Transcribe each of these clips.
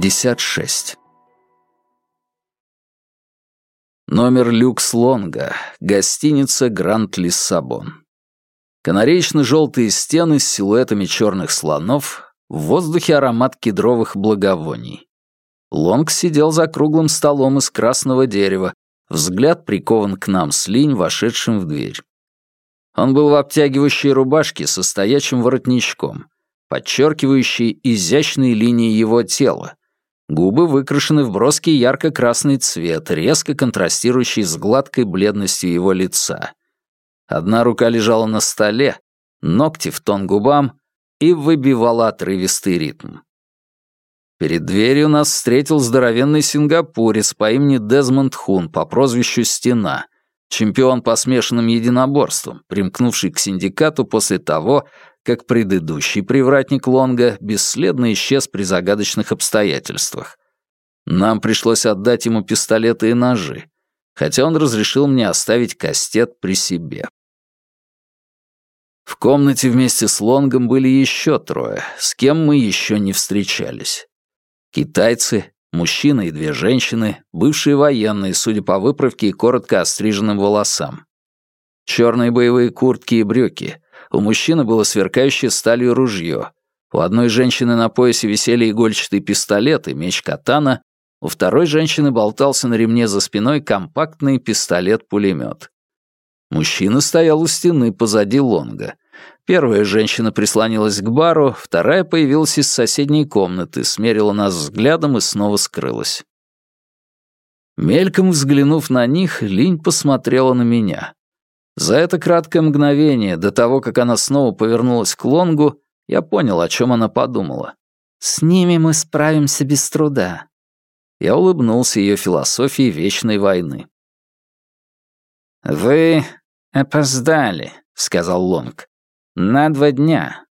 56. Номер люкс Лонга, гостиница Гранд Лиссабон. Канареечно-желтые стены с силуэтами черных слонов, в воздухе аромат кедровых благовоний. Лонг сидел за круглым столом из красного дерева, взгляд прикован к нам с линь, вошедшим в дверь. Он был в обтягивающей рубашке со стоячим воротничком, подчеркивающей изящные линии его тела, Губы выкрашены в броский ярко-красный цвет, резко контрастирующий с гладкой бледностью его лица. Одна рука лежала на столе, ногти в тон губам и выбивала отрывистый ритм. Перед дверью нас встретил здоровенный сингапурец по имени Дезмонд Хун по прозвищу «Стена», чемпион по смешанным единоборствам, примкнувший к синдикату после того, как предыдущий привратник Лонга бесследно исчез при загадочных обстоятельствах. Нам пришлось отдать ему пистолеты и ножи, хотя он разрешил мне оставить кастет при себе. В комнате вместе с Лонгом были еще трое, с кем мы еще не встречались. Китайцы, мужчина и две женщины, бывшие военные, судя по выправке и коротко остриженным волосам. Черные боевые куртки и брюки — у мужчины было сверкающее сталью ружье. У одной женщины на поясе висели игольчатый пистолет и меч катана, у второй женщины болтался на ремне за спиной компактный пистолет-пулемет. Мужчина стоял у стены позади Лонга. Первая женщина прислонилась к бару, вторая появилась из соседней комнаты, смерила нас взглядом и снова скрылась. Мельком взглянув на них, Линь посмотрела на меня. За это краткое мгновение, до того, как она снова повернулась к Лонгу, я понял, о чем она подумала. «С ними мы справимся без труда». Я улыбнулся ее философии вечной войны. «Вы опоздали», — сказал Лонг. «На два дня».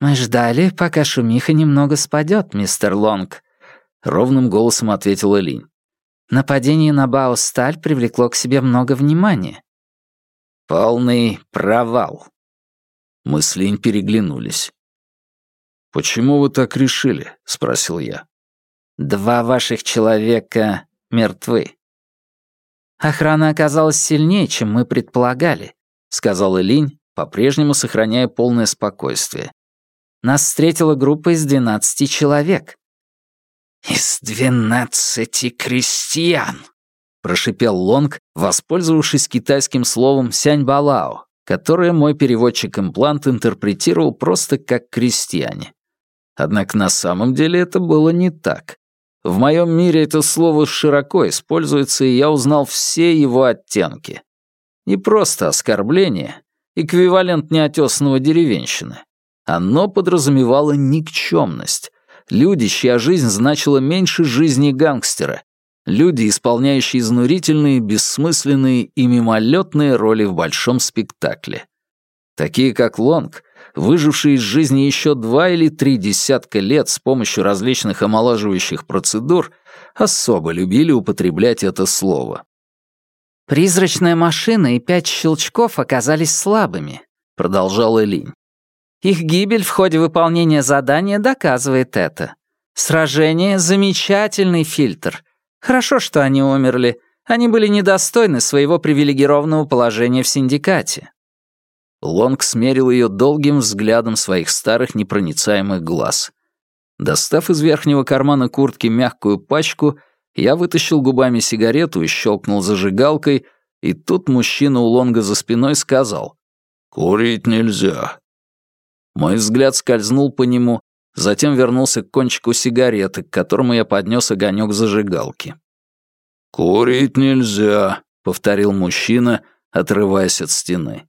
«Мы ждали, пока шумиха немного спадет, мистер Лонг», — ровным голосом ответила Линь. «Нападение на Бао-Сталь привлекло к себе много внимания. Полный провал. Мы с Линь переглянулись. «Почему вы так решили?» — спросил я. «Два ваших человека мертвы». «Охрана оказалась сильнее, чем мы предполагали», — сказала Линь, по-прежнему сохраняя полное спокойствие. «Нас встретила группа из двенадцати человек». «Из двенадцати крестьян!» прошипел Лонг, воспользовавшись китайским словом «сяньбалао», которое мой переводчик-имплант интерпретировал просто как «крестьяне». Однако на самом деле это было не так. В моем мире это слово широко используется, и я узнал все его оттенки. Не просто оскорбление, эквивалент неотесанного деревенщины. Оно подразумевало никчемность. Люди, чья жизнь значила меньше жизни гангстера, Люди, исполняющие изнурительные, бессмысленные и мимолетные роли в большом спектакле. Такие как Лонг, выжившие из жизни еще два или три десятка лет с помощью различных омолаживающих процедур, особо любили употреблять это слово. «Призрачная машина и пять щелчков оказались слабыми», — продолжала Линь. «Их гибель в ходе выполнения задания доказывает это. Сражение — замечательный фильтр — Хорошо, что они умерли. Они были недостойны своего привилегированного положения в синдикате. Лонг смерил ее долгим взглядом своих старых непроницаемых глаз. Достав из верхнего кармана куртки мягкую пачку, я вытащил губами сигарету и щелкнул зажигалкой, и тут мужчина у Лонга за спиной сказал «Курить нельзя». Мой взгляд скользнул по нему, затем вернулся к кончику сигареты, к которому я поднес огонек зажигалки. «Курить нельзя», — повторил мужчина, отрываясь от стены.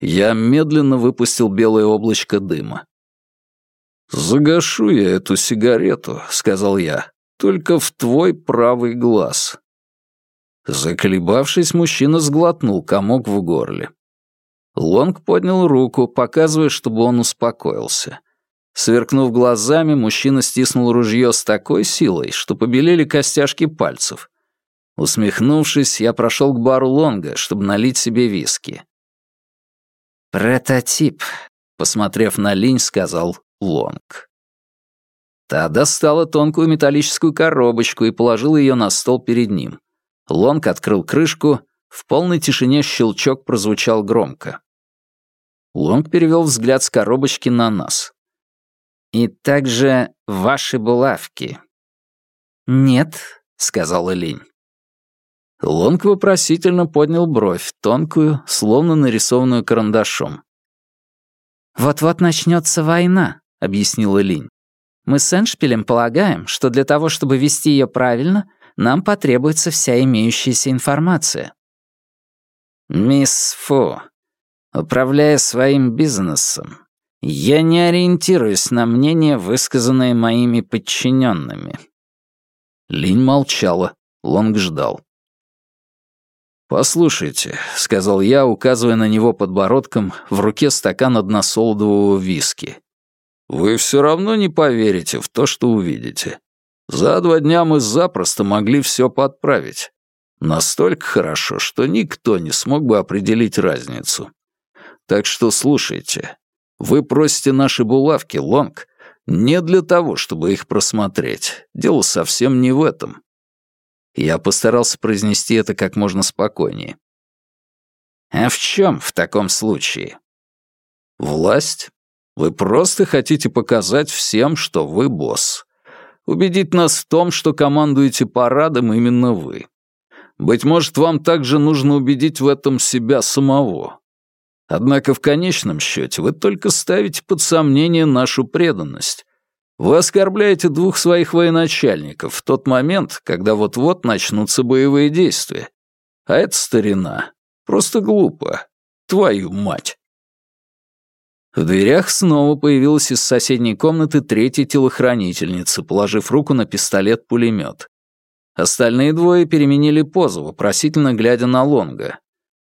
Я медленно выпустил белое облачко дыма. «Загашу я эту сигарету», — сказал я, — «только в твой правый глаз». Заколебавшись, мужчина сглотнул комок в горле. Лонг поднял руку, показывая, чтобы он успокоился. Сверкнув глазами, мужчина стиснул ружье с такой силой, что побелели костяшки пальцев. Усмехнувшись, я прошел к бару Лонга, чтобы налить себе виски. «Прототип», — посмотрев на Линь, сказал Лонг. Та достала тонкую металлическую коробочку и положила ее на стол перед ним. Лонг открыл крышку, в полной тишине щелчок прозвучал громко. Лонг перевел взгляд с коробочки на нас. «И также ваши булавки». «Нет», — сказала Линь. Лонг вопросительно поднял бровь, тонкую, словно нарисованную карандашом. «Вот-вот начнется война», — объяснила Линь. «Мы с Эншпилем полагаем, что для того, чтобы вести ее правильно, нам потребуется вся имеющаяся информация». «Мисс Фу, управляя своим бизнесом, я не ориентируюсь на мнение, высказанное моими подчиненными». Линь молчала, Лонг ждал. «Послушайте», — сказал я, указывая на него подбородком, в руке стакан односолодового виски. «Вы все равно не поверите в то, что увидите. За два дня мы запросто могли все подправить. Настолько хорошо, что никто не смог бы определить разницу. Так что слушайте. Вы просите наши булавки, Лонг, не для того, чтобы их просмотреть. Дело совсем не в этом. Я постарался произнести это как можно спокойнее. «А в чем в таком случае?» «Власть. Вы просто хотите показать всем, что вы босс. Убедить нас в том, что командуете парадом именно вы. Быть может, вам также нужно убедить в этом себя самого. Однако в конечном счете вы только ставите под сомнение нашу преданность, вы оскорбляете двух своих военачальников в тот момент, когда вот-вот начнутся боевые действия. А это старина. Просто глупо. Твою мать. В дверях снова появилась из соседней комнаты третья телохранительница, положив руку на пистолет-пулемет. Остальные двое переменили позу, вопросительно глядя на Лонга.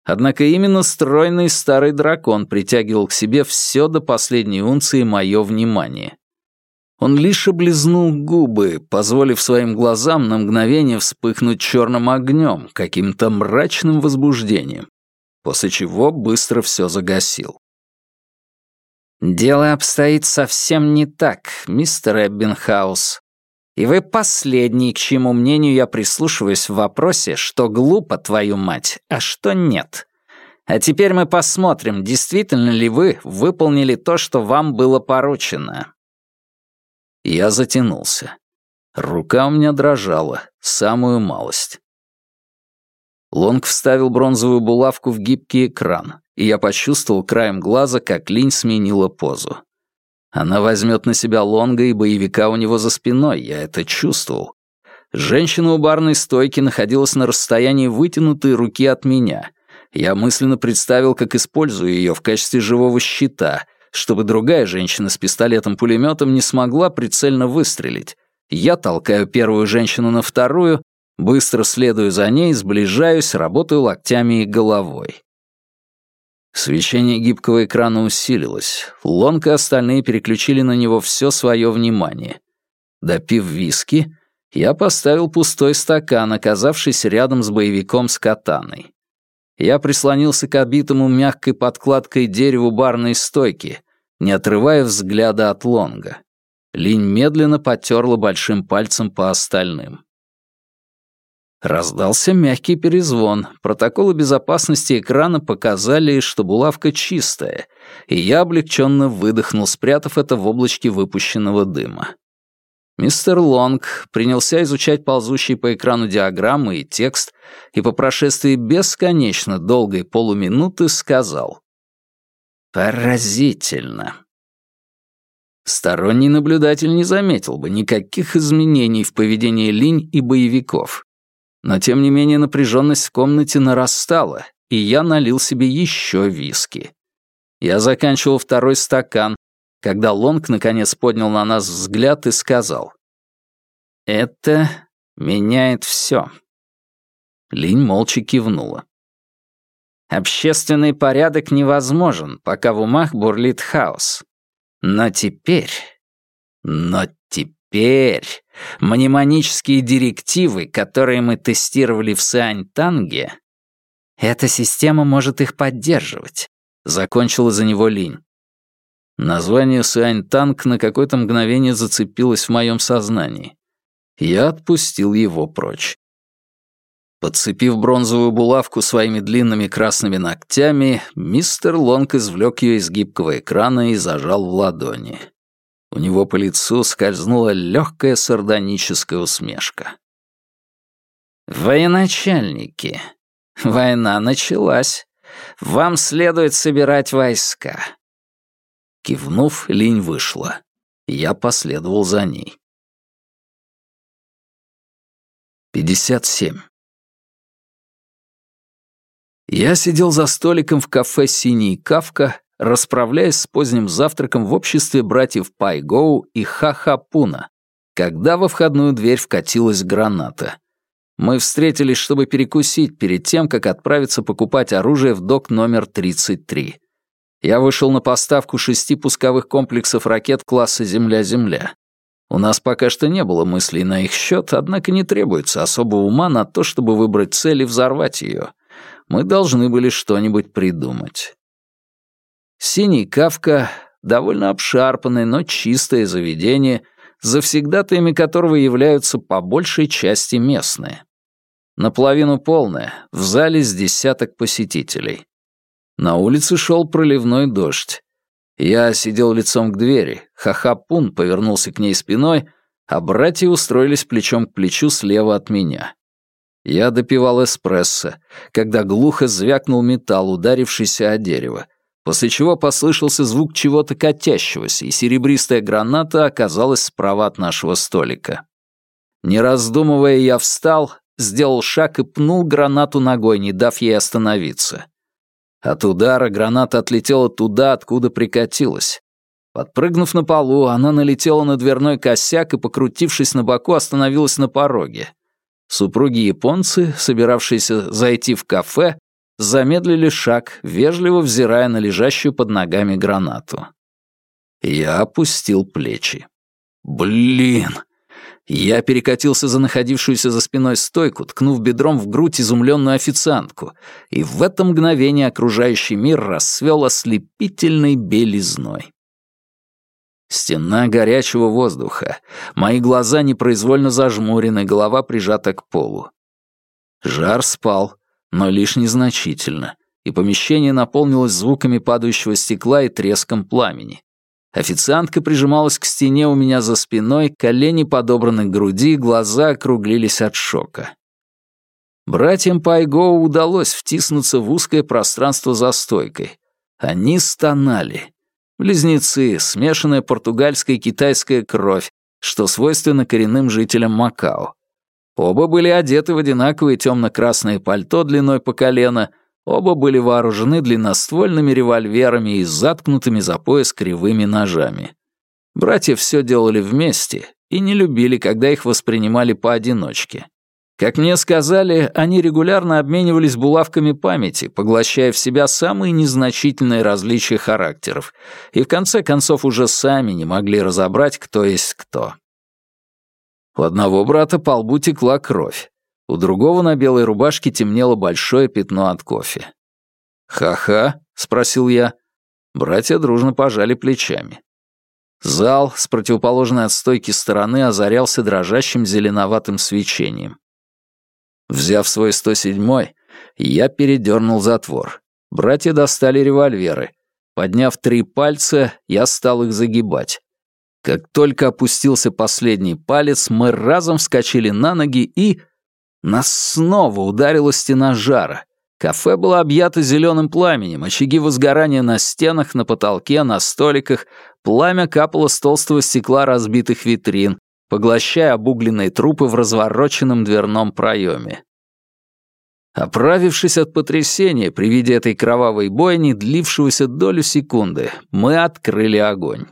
Однако именно стройный старый дракон притягивал к себе все до последней унции мое внимание. Он лишь облизнул губы, позволив своим глазам на мгновение вспыхнуть черным огнем, каким-то мрачным возбуждением, после чего быстро все загасил. «Дело обстоит совсем не так, мистер Эббинхаус. И вы последний, к чьему мнению я прислушиваюсь в вопросе, что глупо, твою мать, а что нет. А теперь мы посмотрим, действительно ли вы выполнили то, что вам было поручено». Я затянулся. Рука у меня дрожала, самую малость. Лонг вставил бронзовую булавку в гибкий экран, и я почувствовал краем глаза, как Линь сменила позу. Она возьмет на себя Лонга и боевика у него за спиной, я это чувствовал. Женщина у барной стойки находилась на расстоянии вытянутой руки от меня. Я мысленно представил, как использую ее в качестве живого щита — чтобы другая женщина с пистолетом-пулеметом не смогла прицельно выстрелить. Я толкаю первую женщину на вторую, быстро следую за ней, сближаюсь, работаю локтями и головой. Свечение гибкого экрана усилилось. Лонг и остальные переключили на него все свое внимание. Допив виски, я поставил пустой стакан, оказавшийся рядом с боевиком с катаной. Я прислонился к обитому мягкой подкладкой дереву барной стойки, не отрывая взгляда от Лонга. Линь медленно потерла большим пальцем по остальным. Раздался мягкий перезвон. Протоколы безопасности экрана показали, что булавка чистая, и я облегченно выдохнул, спрятав это в облачке выпущенного дыма. Мистер Лонг принялся изучать ползущие по экрану диаграммы и текст, и по прошествии бесконечно долгой полуминуты сказал «Поразительно». Сторонний наблюдатель не заметил бы никаких изменений в поведении линь и боевиков. Но тем не менее напряженность в комнате нарастала, и я налил себе еще виски. Я заканчивал второй стакан, когда Лонг наконец поднял на нас взгляд и сказал. «Это меняет все». Линь молча кивнула. Общественный порядок невозможен, пока в умах бурлит хаос. Но теперь... Но теперь... Мнемонические директивы, которые мы тестировали в Сань-Танге, эта система может их поддерживать. Закончила за него Линь. Название Сюань-Танк на какое-то мгновение зацепилось в моем сознании. Я отпустил его прочь. Подцепив бронзовую булавку своими длинными красными ногтями, мистер Лонг извлек ее из гибкого экрана и зажал в ладони. У него по лицу скользнула легкая сардоническая усмешка. «Военачальники, война началась. Вам следует собирать войска». Кивнув, Линь вышла. Я последовал за ней. 57. Я сидел за столиком в кафе «Синий Кавка», расправляясь с поздним завтраком в обществе братьев Пайгоу и Ха-Ха-Пуна, когда во входную дверь вкатилась граната. Мы встретились, чтобы перекусить перед тем, как отправиться покупать оружие в док номер 33. Я вышел на поставку шести пусковых комплексов ракет класса «Земля-Земля». У нас пока что не было мыслей на их счет, однако не требуется особого ума на то, чтобы выбрать цель и взорвать ее мы должны были что-нибудь придумать. Синий Кавка — довольно обшарпанное, но чистое заведение, завсегдатаями которого являются по большей части местные. Наполовину полное, в зале с десяток посетителей. На улице шел проливной дождь. Я сидел лицом к двери, Хахапун повернулся к ней спиной, а братья устроились плечом к плечу слева от меня. Я допивал эспрессо, когда глухо звякнул металл, ударившийся о дерево, после чего послышался звук чего-то катящегося, и серебристая граната оказалась справа от нашего столика. Не раздумывая, я встал, сделал шаг и пнул гранату ногой, не дав ей остановиться. От удара граната отлетела туда, откуда прикатилась. Подпрыгнув на полу, она налетела на дверной косяк и, покрутившись на боку, остановилась на пороге. Супруги-японцы, собиравшиеся зайти в кафе, замедлили шаг, вежливо взирая на лежащую под ногами гранату. Я опустил плечи. «Блин!» Я перекатился за находившуюся за спиной стойку, ткнув бедром в грудь изумленную официантку, и в это мгновение окружающий мир расцвел ослепительной белизной. Стена горячего воздуха. Мои глаза непроизвольно зажмурены, голова прижата к полу. Жар спал, но лишь незначительно, и помещение наполнилось звуками падающего стекла и треском пламени. Официантка прижималась к стене у меня за спиной, колени подобраны к груди, глаза округлились от шока. Братьям Пайгоу удалось втиснуться в узкое пространство за стойкой. Они стонали. Близнецы, смешанная португальская и китайская кровь, что свойственно коренным жителям Макао. Оба были одеты в одинаковые темно-красные пальто длиной по колено, оба были вооружены длинноствольными револьверами и заткнутыми за пояс кривыми ножами. Братья все делали вместе и не любили, когда их воспринимали поодиночке. Как мне сказали, они регулярно обменивались булавками памяти, поглощая в себя самые незначительные различия характеров, и в конце концов уже сами не могли разобрать, кто есть кто. У одного брата по лбу текла кровь, у другого на белой рубашке темнело большое пятно от кофе. «Ха-ха?» — спросил я. Братья дружно пожали плечами. Зал с противоположной от стойки стороны озарялся дрожащим зеленоватым свечением. Взяв свой 107-й, я передернул затвор. Братья достали револьверы. Подняв три пальца, я стал их загибать. Как только опустился последний палец, мы разом вскочили на ноги и... Нас снова ударила стена жара. Кафе было объято зеленым пламенем, очаги возгорания на стенах, на потолке, на столиках, пламя капало с толстого стекла разбитых витрин, поглощая обугленные трупы в развороченном дверном проеме. Оправившись от потрясения при виде этой кровавой бойни, длившегося долю секунды, мы открыли огонь.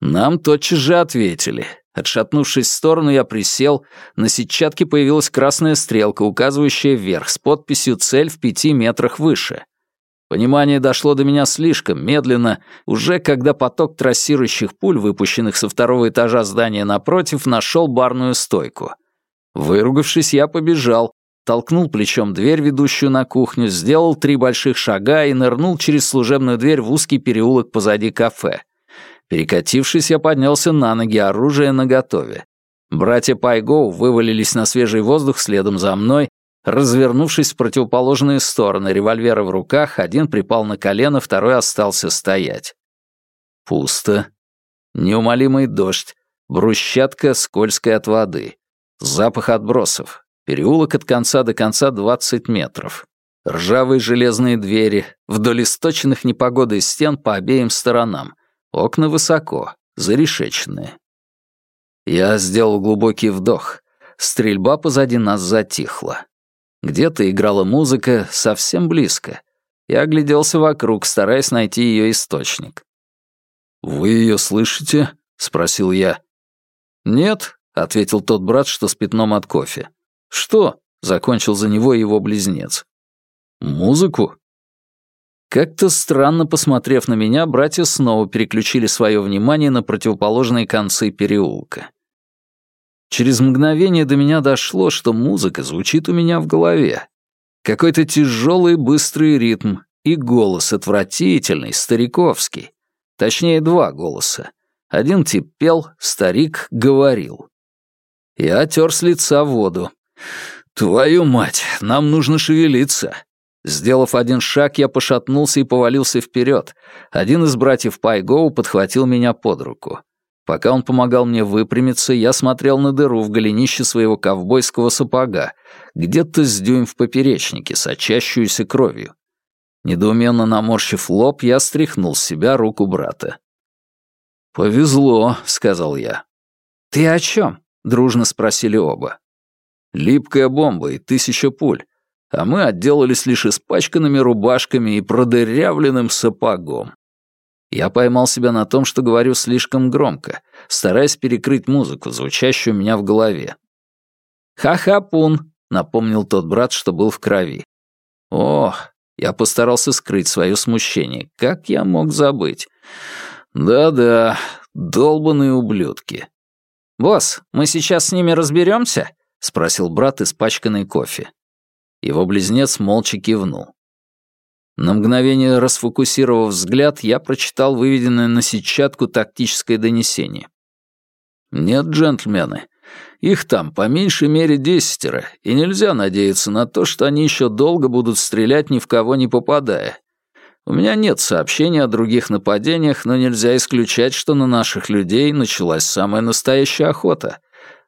Нам тотчас же ответили. Отшатнувшись в сторону, я присел, на сетчатке появилась красная стрелка, указывающая вверх, с подписью «Цель в пяти метрах выше». Понимание дошло до меня слишком медленно, уже когда поток трассирующих пуль, выпущенных со второго этажа здания напротив, нашел барную стойку. Выругавшись, я побежал, толкнул плечом дверь, ведущую на кухню, сделал три больших шага и нырнул через служебную дверь в узкий переулок позади кафе. Перекатившись, я поднялся на ноги, оружие наготове. Братья Пайгоу вывалились на свежий воздух следом за мной, развернувшись в противоположные стороны, револьверы в руках, один припал на колено, второй остался стоять. Пусто. Неумолимый дождь, брусчатка, скользкая от воды, запах отбросов, переулок от конца до конца 20 метров, ржавые железные двери, вдоль источенных непогодой стен по обеим сторонам, окна высоко, зарешеченные. Я сделал глубокий вдох. Стрельба позади нас затихла. Где-то играла музыка совсем близко. Я огляделся вокруг, стараясь найти ее источник. «Вы ее слышите?» — спросил я. «Нет», — ответил тот брат, что с пятном от кофе. «Что?» — закончил за него его близнец. «Музыку?» Как-то странно посмотрев на меня, братья снова переключили свое внимание на противоположные концы переулка. Через мгновение до меня дошло, что музыка звучит у меня в голове. Какой-то тяжелый быстрый ритм и голос отвратительный, стариковский. Точнее, два голоса. Один тип пел, старик говорил. Я тер с лица воду. «Твою мать, нам нужно шевелиться!» Сделав один шаг, я пошатнулся и повалился вперед. Один из братьев Пайгоу подхватил меня под руку. Пока он помогал мне выпрямиться, я смотрел на дыру в голенище своего ковбойского сапога, где-то с дюйм в поперечнике, сочащуюся кровью. Недоуменно наморщив лоб, я стряхнул с себя руку брата. «Повезло», — сказал я. «Ты о чем?» — дружно спросили оба. «Липкая бомба и тысяча пуль, а мы отделались лишь испачканными рубашками и продырявленным сапогом. Я поймал себя на том, что говорю слишком громко, стараясь перекрыть музыку, звучащую у меня в голове. «Ха-ха-пун», — напомнил тот брат, что был в крови. «Ох, я постарался скрыть свое смущение. Как я мог забыть? Да-да, долбаные ублюдки». «Босс, мы сейчас с ними разберемся?» — спросил брат, испачканный кофе. Его близнец молча кивнул. На мгновение расфокусировав взгляд, я прочитал выведенное на сетчатку тактическое донесение. «Нет, джентльмены, их там по меньшей мере десятеро, и нельзя надеяться на то, что они еще долго будут стрелять ни в кого не попадая. У меня нет сообщений о других нападениях, но нельзя исключать, что на наших людей началась самая настоящая охота.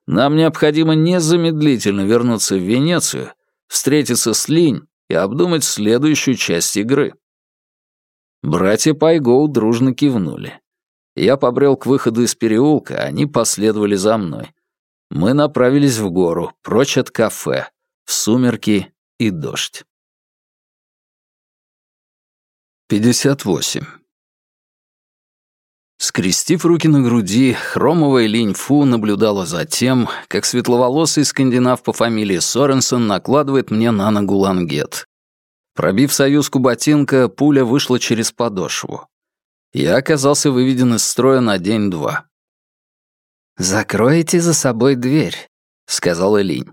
Нам необходимо незамедлительно вернуться в Венецию, встретиться с Линь и обдумать следующую часть игры. Братья Пайгоу дружно кивнули. Я побрел к выходу из переулка, они последовали за мной. Мы направились в гору, прочь от кафе, в сумерки и дождь. 58. Скрестив руки на груди, хромовая линь Фу наблюдала за тем, как светловолосый скандинав по фамилии Соренсон накладывает мне на ногу лангет. Пробив союзку ботинка, пуля вышла через подошву. Я оказался выведен из строя на день-два. «Закройте за собой дверь», — сказал Элинь.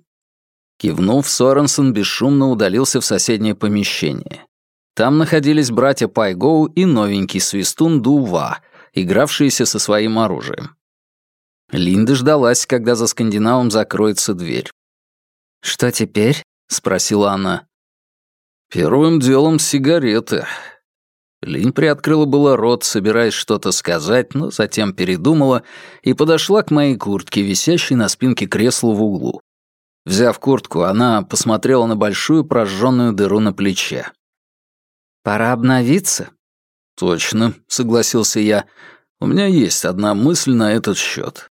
Кивнув, Соренсон бесшумно удалился в соседнее помещение. Там находились братья Пайгоу и новенький свистун Дува — игравшиеся со своим оружием. Линда ждалась, когда за скандинавом закроется дверь. «Что теперь?» — спросила она. «Первым делом сигареты». Линь приоткрыла было рот, собираясь что-то сказать, но затем передумала и подошла к моей куртке, висящей на спинке кресла в углу. Взяв куртку, она посмотрела на большую прожженную дыру на плече. «Пора обновиться», «Точно», — согласился я. «У меня есть одна мысль на этот счет.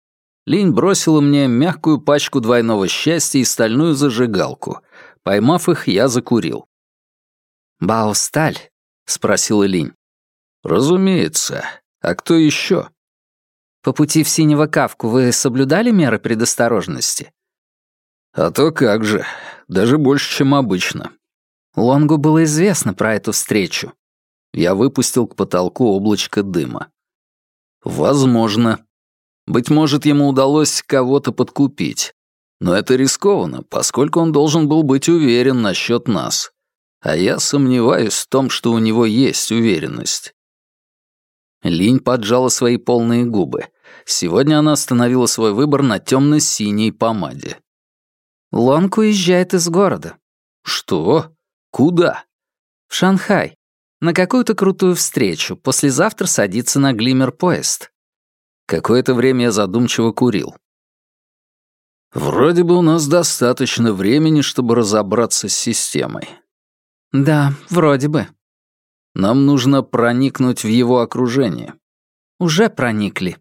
Линь бросила мне мягкую пачку двойного счастья и стальную зажигалку. Поймав их, я закурил. «Баусталь?» — спросила Линь. «Разумеется. А кто еще?» «По пути в Синего Кавку вы соблюдали меры предосторожности?» «А то как же. Даже больше, чем обычно». Лонгу было известно про эту встречу. Я выпустил к потолку облачко дыма. Возможно. Быть может, ему удалось кого-то подкупить. Но это рискованно, поскольку он должен был быть уверен насчет нас. А я сомневаюсь в том, что у него есть уверенность. Линь поджала свои полные губы. Сегодня она остановила свой выбор на темно-синей помаде. Лонг уезжает из города. Что? Куда? В Шанхай. На какую-то крутую встречу. Послезавтра садится на глиммер-поезд. Какое-то время я задумчиво курил. Вроде бы у нас достаточно времени, чтобы разобраться с системой. Да, вроде бы. Нам нужно проникнуть в его окружение. Уже проникли.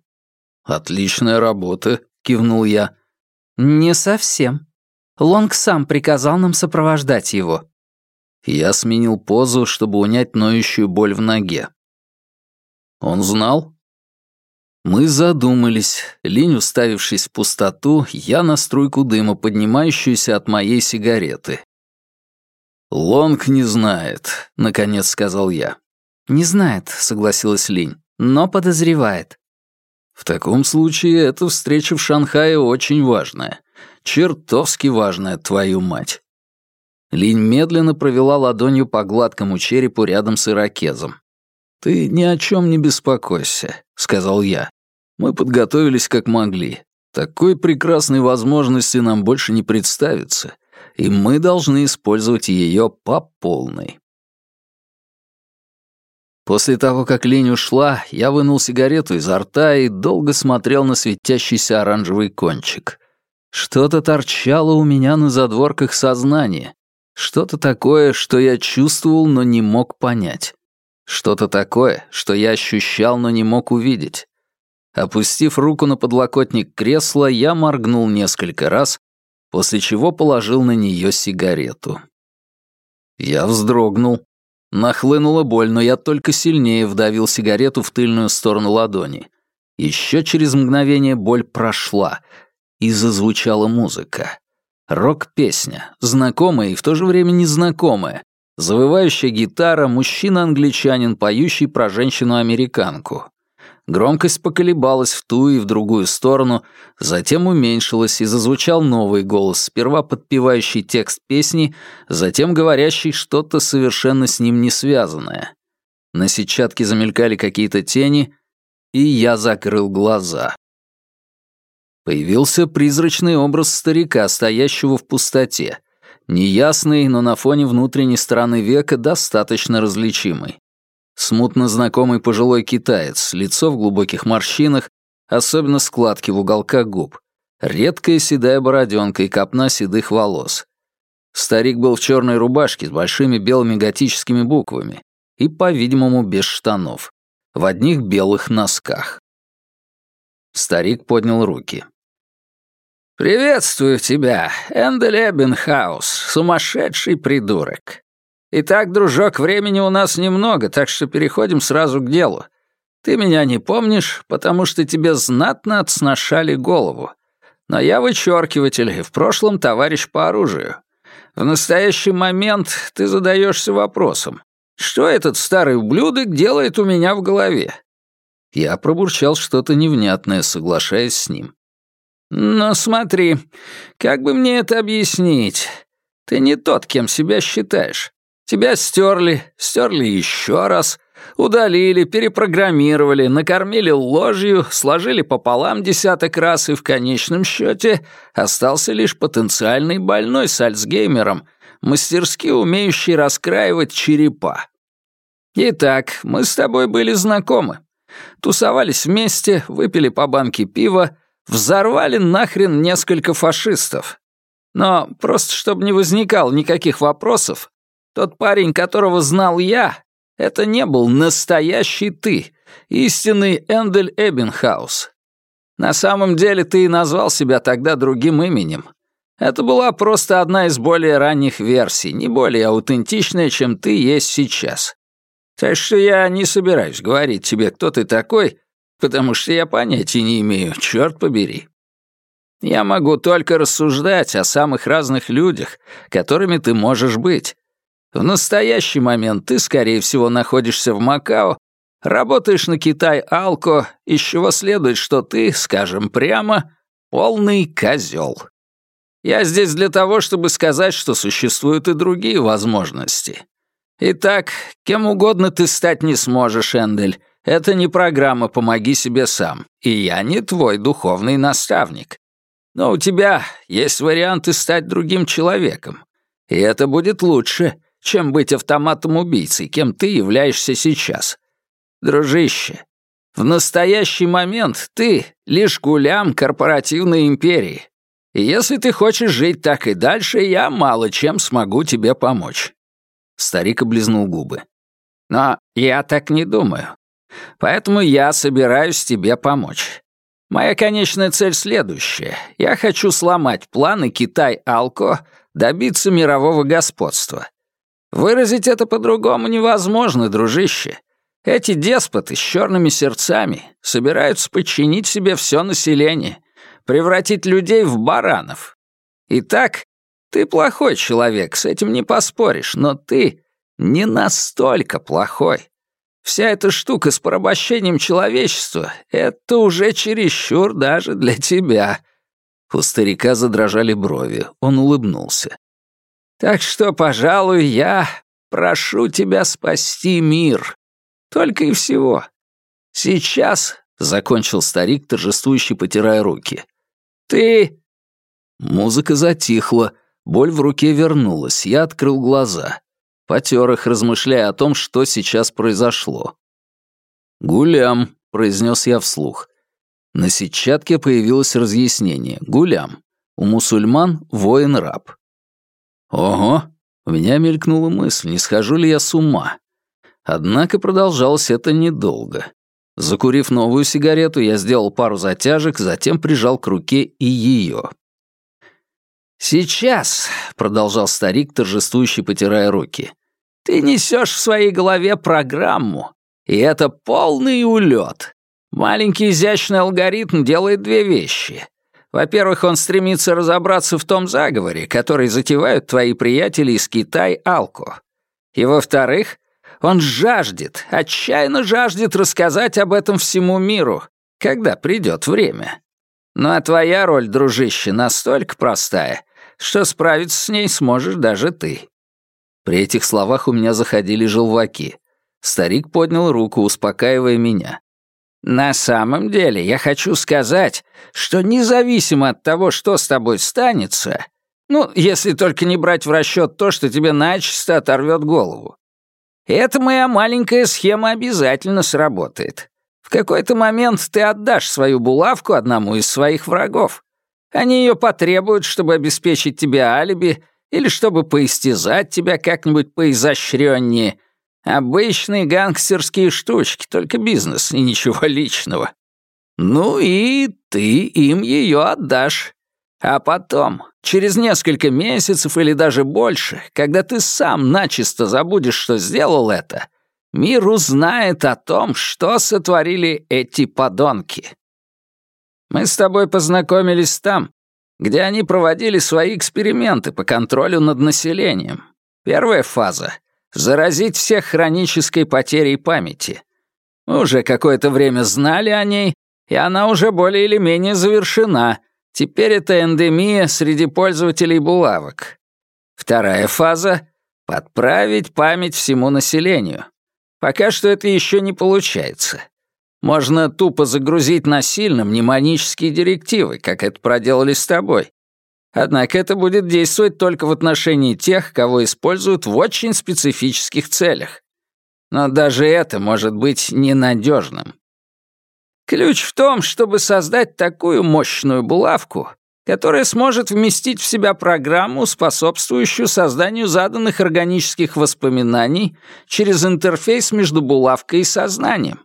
Отличная работа, кивнул я. Не совсем. Лонг сам приказал нам сопровождать его. Я сменил позу, чтобы унять ноющую боль в ноге. Он знал? Мы задумались, Линь уставившись в пустоту, я на струйку дыма, поднимающуюся от моей сигареты. «Лонг не знает», — наконец сказал я. «Не знает», — согласилась Линь, — «но подозревает». «В таком случае эта встреча в Шанхае очень важная. Чертовски важная, твою мать». Линь медленно провела ладонью по гладкому черепу рядом с иракезом. «Ты ни о чем не беспокойся», — сказал я. «Мы подготовились как могли. Такой прекрасной возможности нам больше не представится и мы должны использовать ее по полной. После того, как Лень ушла, я вынул сигарету изо рта и долго смотрел на светящийся оранжевый кончик. Что-то торчало у меня на задворках сознания. Что-то такое, что я чувствовал, но не мог понять. Что-то такое, что я ощущал, но не мог увидеть. Опустив руку на подлокотник кресла, я моргнул несколько раз, после чего положил на нее сигарету. Я вздрогнул. Нахлынула боль, но я только сильнее вдавил сигарету в тыльную сторону ладони. Еще через мгновение боль прошла, и зазвучала музыка. Рок-песня, знакомая и в то же время незнакомая. Завывающая гитара, мужчина-англичанин, поющий про женщину-американку. Громкость поколебалась в ту и в другую сторону, затем уменьшилась и зазвучал новый голос, сперва подпевающий текст песни, затем говорящий что-то совершенно с ним не связанное. На сетчатке замелькали какие-то тени, и я закрыл глаза. Появился призрачный образ старика, стоящего в пустоте. Неясный, но на фоне внутренней стороны века достаточно различимый. Смутно знакомый пожилой китаец, лицо в глубоких морщинах, особенно складки в уголках губ, редкая седая бороденка и копна седых волос. Старик был в черной рубашке с большими белыми готическими буквами и, по-видимому, без штанов, в одних белых носках. Старик поднял руки. «Приветствую тебя, Эндель Эббенхаус, сумасшедший придурок. Итак, дружок, времени у нас немного, так что переходим сразу к делу. Ты меня не помнишь, потому что тебе знатно отсношали голову. Но я вычеркиватель и в прошлом товарищ по оружию. В настоящий момент ты задаешься вопросом, что этот старый ублюдок делает у меня в голове? Я пробурчал что-то невнятное, соглашаясь с ним. «Но смотри, как бы мне это объяснить? Ты не тот, кем себя считаешь. Тебя стерли, стерли еще раз, удалили, перепрограммировали, накормили ложью, сложили пополам десяток раз, и в конечном счете остался лишь потенциальный больной с Альцгеймером, мастерски умеющий раскраивать черепа. Итак, мы с тобой были знакомы. Тусовались вместе, выпили по банке пива, взорвали нахрен несколько фашистов. Но просто чтобы не возникало никаких вопросов, тот парень, которого знал я, это не был настоящий ты, истинный Эндель Эббенхаус. На самом деле ты и назвал себя тогда другим именем. Это была просто одна из более ранних версий, не более аутентичная, чем ты есть сейчас. Так что я не собираюсь говорить тебе, кто ты такой, потому что я понятия не имею, черт побери. Я могу только рассуждать о самых разных людях, которыми ты можешь быть, в настоящий момент ты, скорее всего, находишься в Макао, работаешь на Китай-Алко, из чего следует, что ты, скажем прямо, полный козел. Я здесь для того, чтобы сказать, что существуют и другие возможности. Итак, кем угодно ты стать не сможешь, Эндель. Это не программа «Помоги себе сам», и я не твой духовный наставник. Но у тебя есть варианты стать другим человеком. И это будет лучше, чем быть автоматом-убийцей, кем ты являешься сейчас. Дружище, в настоящий момент ты лишь гулям корпоративной империи. И если ты хочешь жить так и дальше, я мало чем смогу тебе помочь». Старик облизнул губы. «Но я так не думаю. Поэтому я собираюсь тебе помочь. Моя конечная цель следующая. Я хочу сломать планы Китай-Алко, добиться мирового господства. Выразить это по-другому невозможно, дружище. Эти деспоты с черными сердцами собираются подчинить себе все население, превратить людей в баранов. Итак, ты плохой человек, с этим не поспоришь, но ты не настолько плохой. Вся эта штука с порабощением человечества — это уже чересчур даже для тебя». У старика задрожали брови, он улыбнулся. «Так что, пожалуй, я прошу тебя спасти мир. Только и всего. Сейчас, — закончил старик, торжествующий, потирая руки, — ты... Музыка затихла, боль в руке вернулась, я открыл глаза. Потер их, размышляя о том, что сейчас произошло. «Гулям», — произнес я вслух. На сетчатке появилось разъяснение. «Гулям. У мусульман воин-раб». «Ого!» У меня мелькнула мысль, не схожу ли я с ума. Однако продолжалось это недолго. Закурив новую сигарету, я сделал пару затяжек, затем прижал к руке и ее. «Сейчас», — продолжал старик, торжествующий, потирая руки, «ты несешь в своей голове программу, и это полный улет. Маленький изящный алгоритм делает две вещи. Во-первых, он стремится разобраться в том заговоре, который затевают твои приятели из Китай-Алко. И во-вторых, он жаждет, отчаянно жаждет рассказать об этом всему миру, когда придет время. Ну а твоя роль, дружище, настолько простая, что справиться с ней сможешь даже ты». При этих словах у меня заходили желваки. Старик поднял руку, успокаивая меня. «На самом деле я хочу сказать, что независимо от того, что с тобой станется, ну, если только не брать в расчет то, что тебе начисто оторвет голову, эта моя маленькая схема обязательно сработает. В какой-то момент ты отдашь свою булавку одному из своих врагов. Они ее потребуют, чтобы обеспечить тебе алиби или чтобы поистязать тебя как-нибудь поизощреннее. Обычные гангстерские штучки, только бизнес и ничего личного. Ну и ты им ее отдашь. А потом, через несколько месяцев или даже больше, когда ты сам начисто забудешь, что сделал это, мир узнает о том, что сотворили эти подонки. Мы с тобой познакомились там, где они проводили свои эксперименты по контролю над населением. Первая фаза — заразить всех хронической потерей памяти. Мы уже какое-то время знали о ней, и она уже более или менее завершена — Теперь это эндемия среди пользователей булавок. Вторая фаза — подправить память всему населению. Пока что это еще не получается. Можно тупо загрузить насильно мнемонические директивы, как это проделали с тобой. Однако это будет действовать только в отношении тех, кого используют в очень специфических целях. Но даже это может быть ненадежным. Ключ в том, чтобы создать такую мощную булавку, которая сможет вместить в себя программу, способствующую созданию заданных органических воспоминаний через интерфейс между булавкой и сознанием.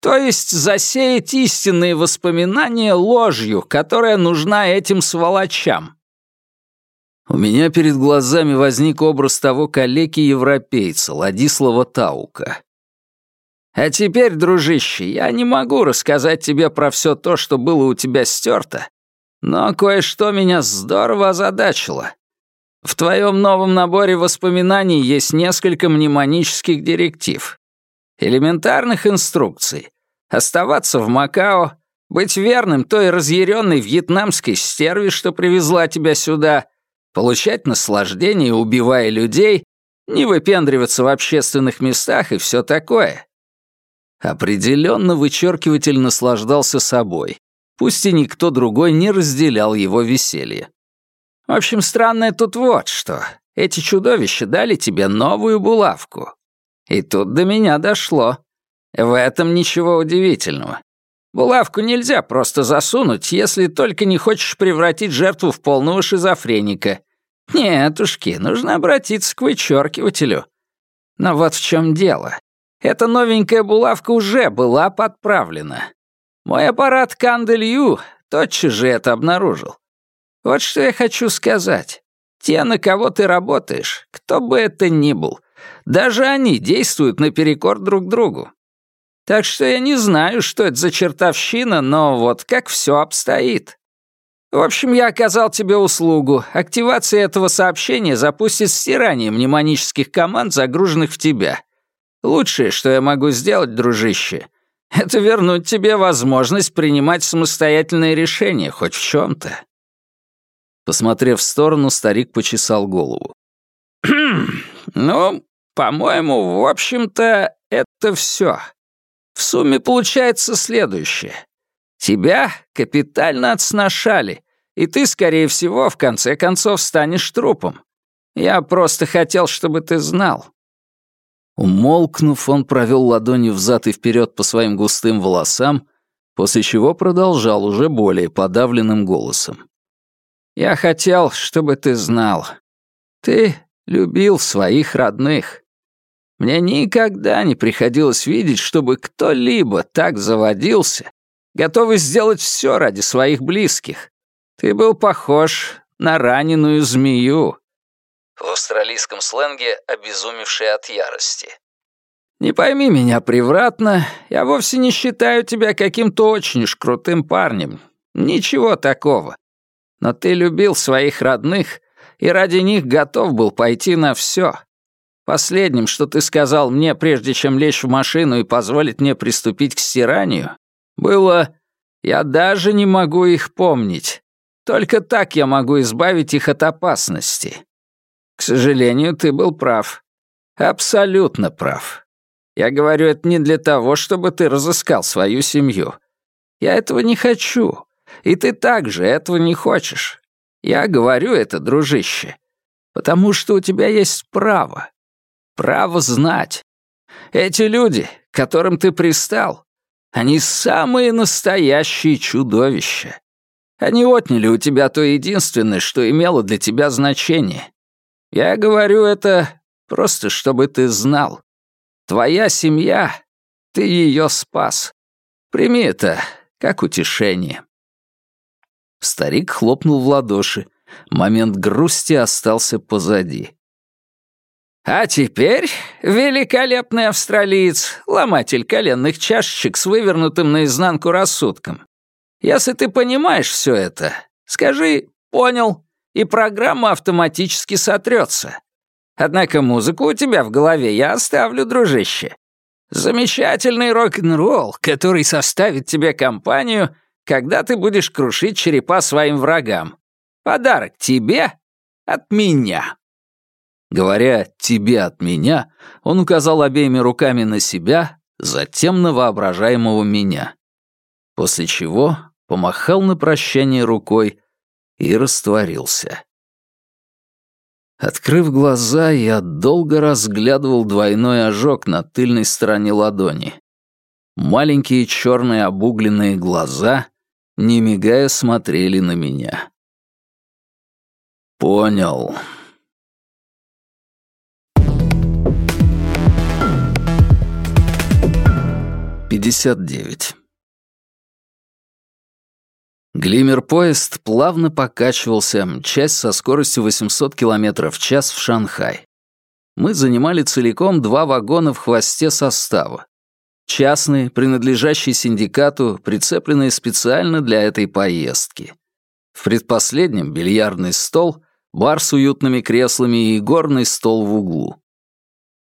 То есть засеять истинные воспоминания ложью, которая нужна этим сволочам. У меня перед глазами возник образ того калеки-европейца, Ладислава Таука. А теперь, дружище, я не могу рассказать тебе про все то, что было у тебя стерто, но кое-что меня здорово озадачило. В твоем новом наборе воспоминаний есть несколько мнемонических директив. Элементарных инструкций. Оставаться в Макао, Быть верным той разъяренной вьетнамской стерве, что привезла тебя сюда, получать наслаждение, убивая людей, не выпендриваться в общественных местах и все такое. Определенно вычеркиватель наслаждался собой, пусть и никто другой не разделял его веселье. В общем, странное тут вот что. Эти чудовища дали тебе новую булавку. И тут до меня дошло. В этом ничего удивительного. Булавку нельзя просто засунуть, если только не хочешь превратить жертву в полного шизофреника. Нетушки, нужно обратиться к вычеркивателю. Но вот в чем дело. Эта новенькая булавка уже была подправлена. Мой аппарат Канделью тотчас же это обнаружил. Вот что я хочу сказать. Те, на кого ты работаешь, кто бы это ни был, даже они действуют наперекор друг другу. Так что я не знаю, что это за чертовщина, но вот как все обстоит. В общем, я оказал тебе услугу. Активация этого сообщения запустит стирание мнемонических команд, загруженных в тебя. Лучшее, что я могу сделать, дружище, это вернуть тебе возможность принимать самостоятельные решения хоть в чем-то. Посмотрев в сторону, старик почесал голову. «Ну, по-моему, в общем-то, это все. В сумме получается следующее. Тебя капитально отсношали, и ты, скорее всего, в конце концов станешь трупом. Я просто хотел, чтобы ты знал». Умолкнув, он провел ладонью взад и вперед по своим густым волосам, после чего продолжал уже более подавленным голосом. Я хотел, чтобы ты знал. Ты любил своих родных. Мне никогда не приходилось видеть, чтобы кто-либо так заводился, готовый сделать все ради своих близких. Ты был похож на раненую змею. В австралийском сленге «обезумевший от ярости». Не пойми меня превратно, я вовсе не считаю тебя каким-то очень уж крутым парнем. Ничего такого но ты любил своих родных и ради них готов был пойти на все. Последним, что ты сказал мне, прежде чем лечь в машину и позволить мне приступить к стиранию, было «Я даже не могу их помнить. Только так я могу избавить их от опасности». К сожалению, ты был прав. Абсолютно прав. Я говорю это не для того, чтобы ты разыскал свою семью. Я этого не хочу. И ты также этого не хочешь. Я говорю это, дружище, потому что у тебя есть право. Право знать. Эти люди, к которым ты пристал, они самые настоящие чудовища. Они отняли у тебя то единственное, что имело для тебя значение. Я говорю это просто, чтобы ты знал. Твоя семья, ты ее спас. Прими это как утешение. Старик хлопнул в ладоши. Момент грусти остался позади. «А теперь, великолепный австралиец, ломатель коленных чашечек с вывернутым наизнанку рассудком. Если ты понимаешь все это, скажи «понял», и программа автоматически сотрется. Однако музыку у тебя в голове я оставлю, дружище. Замечательный рок-н-ролл, который составит тебе компанию когда ты будешь крушить черепа своим врагам. Подарок тебе от меня». Говоря «тебе от меня», он указал обеими руками на себя, затем на воображаемого меня. После чего помахал на прощание рукой и растворился. Открыв глаза, я долго разглядывал двойной ожог на тыльной стороне ладони. Маленькие черные обугленные глаза, не мигая, смотрели на меня. «Понял»,59. Глиммер-поезд плавно покачивался, мчась со скоростью 800 км в час в Шанхай. Мы занимали целиком два вагона в хвосте состава. Частный, принадлежащий синдикату, прицепленный специально для этой поездки. В предпоследнем бильярдный стол, бар с уютными креслами и горный стол в углу.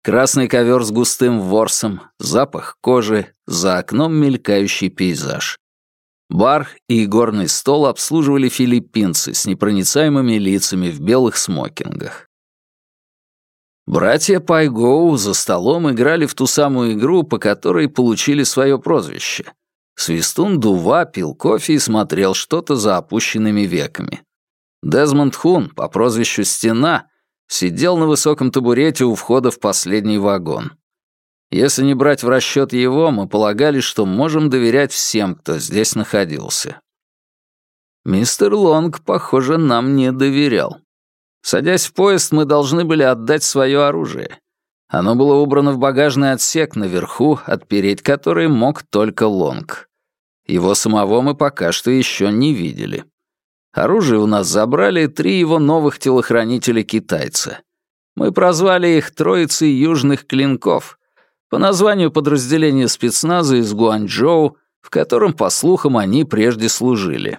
Красный ковер с густым ворсом, запах кожи, за окном мелькающий пейзаж. Бар и игорный стол обслуживали филиппинцы с непроницаемыми лицами в белых смокингах. Братья Пайгоу за столом играли в ту самую игру, по которой получили свое прозвище. Свистун Дува пил кофе и смотрел что-то за опущенными веками. Дезмонд Хун по прозвищу Стена сидел на высоком табурете у входа в последний вагон. Если не брать в расчет его, мы полагали, что можем доверять всем, кто здесь находился. Мистер Лонг, похоже, нам не доверял. Садясь в поезд, мы должны были отдать свое оружие. Оно было убрано в багажный отсек наверху, отпереть который мог только Лонг. Его самого мы пока что еще не видели. Оружие у нас забрали три его новых телохранителя-китайца. Мы прозвали их «Троицей южных клинков», по названию подразделения спецназа из Гуанчжоу, в котором, по слухам, они прежде служили.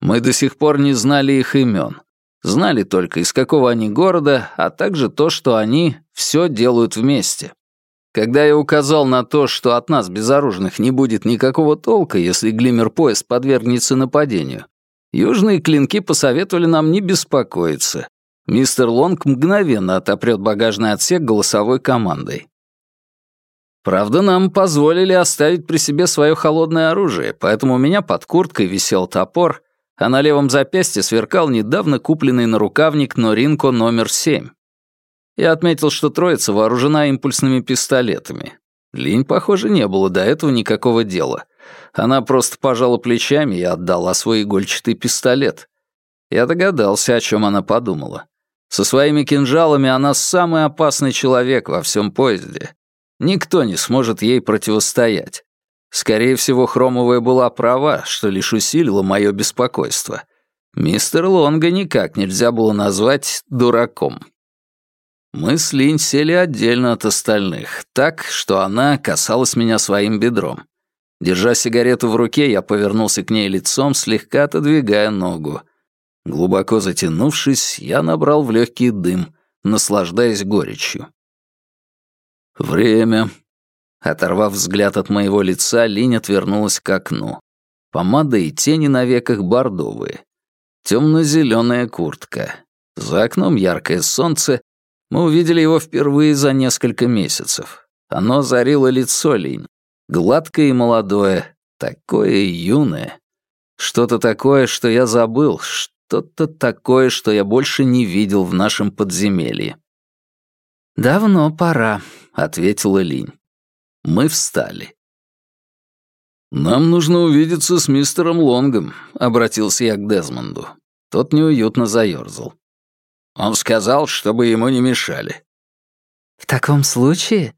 Мы до сих пор не знали их имен. Знали только, из какого они города, а также то, что они все делают вместе. Когда я указал на то, что от нас, безоружных, не будет никакого толка, если глиммер-поезд подвергнется нападению, южные клинки посоветовали нам не беспокоиться. Мистер Лонг мгновенно отопрет багажный отсек голосовой командой. Правда, нам позволили оставить при себе свое холодное оружие, поэтому у меня под курткой висел топор, а на левом запястье сверкал недавно купленный нарукавник Норинко номер 7. Я отметил, что троица вооружена импульсными пистолетами. Линь, похоже, не было до этого никакого дела. Она просто пожала плечами и отдала свой игольчатый пистолет. Я догадался, о чем она подумала. Со своими кинжалами она самый опасный человек во всем поезде. Никто не сможет ей противостоять. Скорее всего, Хромовая была права, что лишь усилило мое беспокойство. Мистер Лонга никак нельзя было назвать дураком. Мы с Линь сели отдельно от остальных, так, что она касалась меня своим бедром. Держа сигарету в руке, я повернулся к ней лицом, слегка отодвигая ногу. Глубоко затянувшись, я набрал в легкий дым, наслаждаясь горечью. «Время». Оторвав взгляд от моего лица, Линь отвернулась к окну. Помада и тени на веках бордовые. Темно-зеленая куртка. За окном яркое солнце. Мы увидели его впервые за несколько месяцев. Оно зарило лицо Линь. Гладкое и молодое. Такое юное. Что-то такое, что я забыл. Что-то такое, что я больше не видел в нашем подземелье. «Давно пора», — ответила Линь. Мы встали. «Нам нужно увидеться с мистером Лонгом», — обратился я к Дезмонду. Тот неуютно заёрзал. Он сказал, чтобы ему не мешали. «В таком случае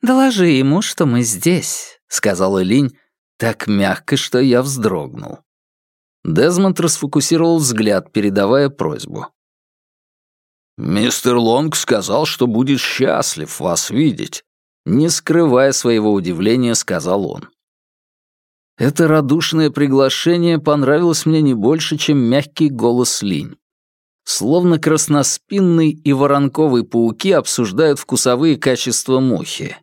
доложи ему, что мы здесь», — сказала Линь, так мягко, что я вздрогнул. Дезмонд расфокусировал взгляд, передавая просьбу. «Мистер Лонг сказал, что будет счастлив вас видеть», не скрывая своего удивления, сказал он. Это радушное приглашение понравилось мне не больше, чем мягкий голос Линь. Словно красноспинный и воронковый пауки обсуждают вкусовые качества мухи.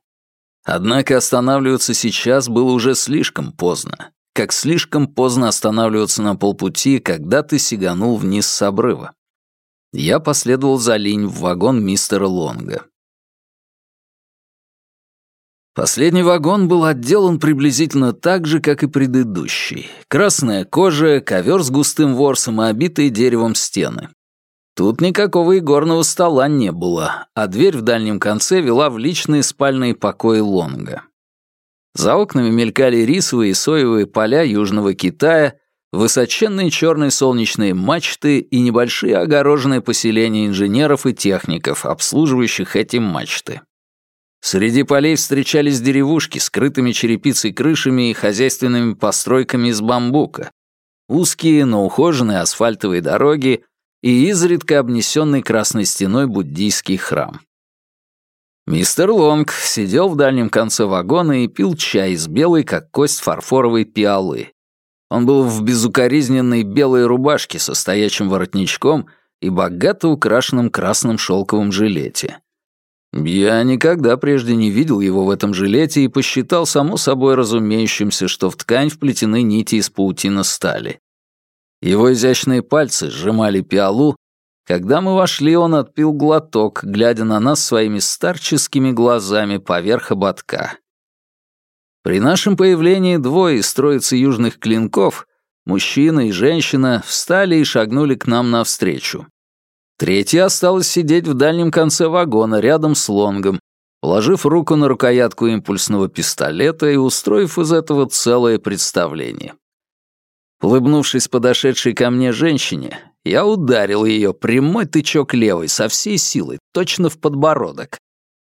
Однако останавливаться сейчас было уже слишком поздно. Как слишком поздно останавливаться на полпути, когда ты сиганул вниз с обрыва. Я последовал за Линь в вагон мистера Лонга. Последний вагон был отделан приблизительно так же, как и предыдущий. Красная кожа, ковер с густым ворсом и обитые деревом стены. Тут никакого игорного стола не было, а дверь в дальнем конце вела в личные спальные покои Лонга. За окнами мелькали рисовые и соевые поля Южного Китая, высоченные черные солнечные мачты и небольшие огороженные поселения инженеров и техников, обслуживающих эти мачты. Среди полей встречались деревушки с крытыми черепицей крышами и хозяйственными постройками из бамбука, узкие, но ухоженные асфальтовые дороги и изредка обнесенный красной стеной буддийский храм. Мистер Лонг сидел в дальнем конце вагона и пил чай из белой, как кость фарфоровой пиалы. Он был в безукоризненной белой рубашке со стоячим воротничком и богато украшенном красным шелковым жилете. Я никогда прежде не видел его в этом жилете и посчитал само собой разумеющимся, что в ткань вплетены нити из паутины стали. Его изящные пальцы сжимали пиалу. Когда мы вошли, он отпил глоток, глядя на нас своими старческими глазами поверх ободка. При нашем появлении двое из троицы южных клинков, мужчина и женщина, встали и шагнули к нам навстречу. Третья осталась сидеть в дальнем конце вагона, рядом с Лонгом, положив руку на рукоятку импульсного пистолета и устроив из этого целое представление. Улыбнувшись подошедшей ко мне женщине, я ударил ее прямой тычок левой со всей силой, точно в подбородок.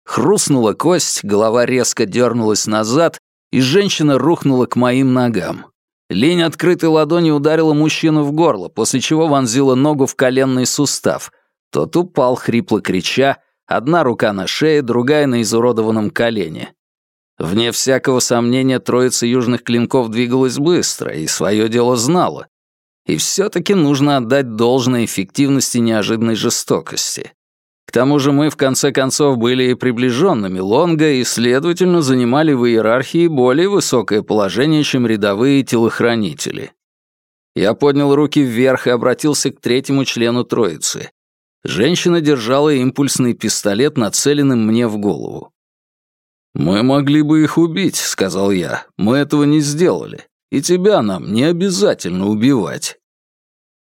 Хрустнула кость, голова резко дернулась назад, и женщина рухнула к моим ногам. Лень открытой ладони ударила мужчину в горло, после чего вонзила ногу в коленный сустав. Тот упал, хрипло крича, одна рука на шее, другая на изуродованном колене. Вне всякого сомнения, троица южных клинков двигалась быстро и свое дело знала. И все-таки нужно отдать должное эффективности неожиданной жестокости. Тому же мы, в конце концов, были приближенными Лонга и, следовательно, занимали в иерархии более высокое положение, чем рядовые телохранители. Я поднял руки вверх и обратился к третьему члену троицы. Женщина держала импульсный пистолет, нацеленным мне в голову. «Мы могли бы их убить», — сказал я. «Мы этого не сделали. И тебя нам не обязательно убивать».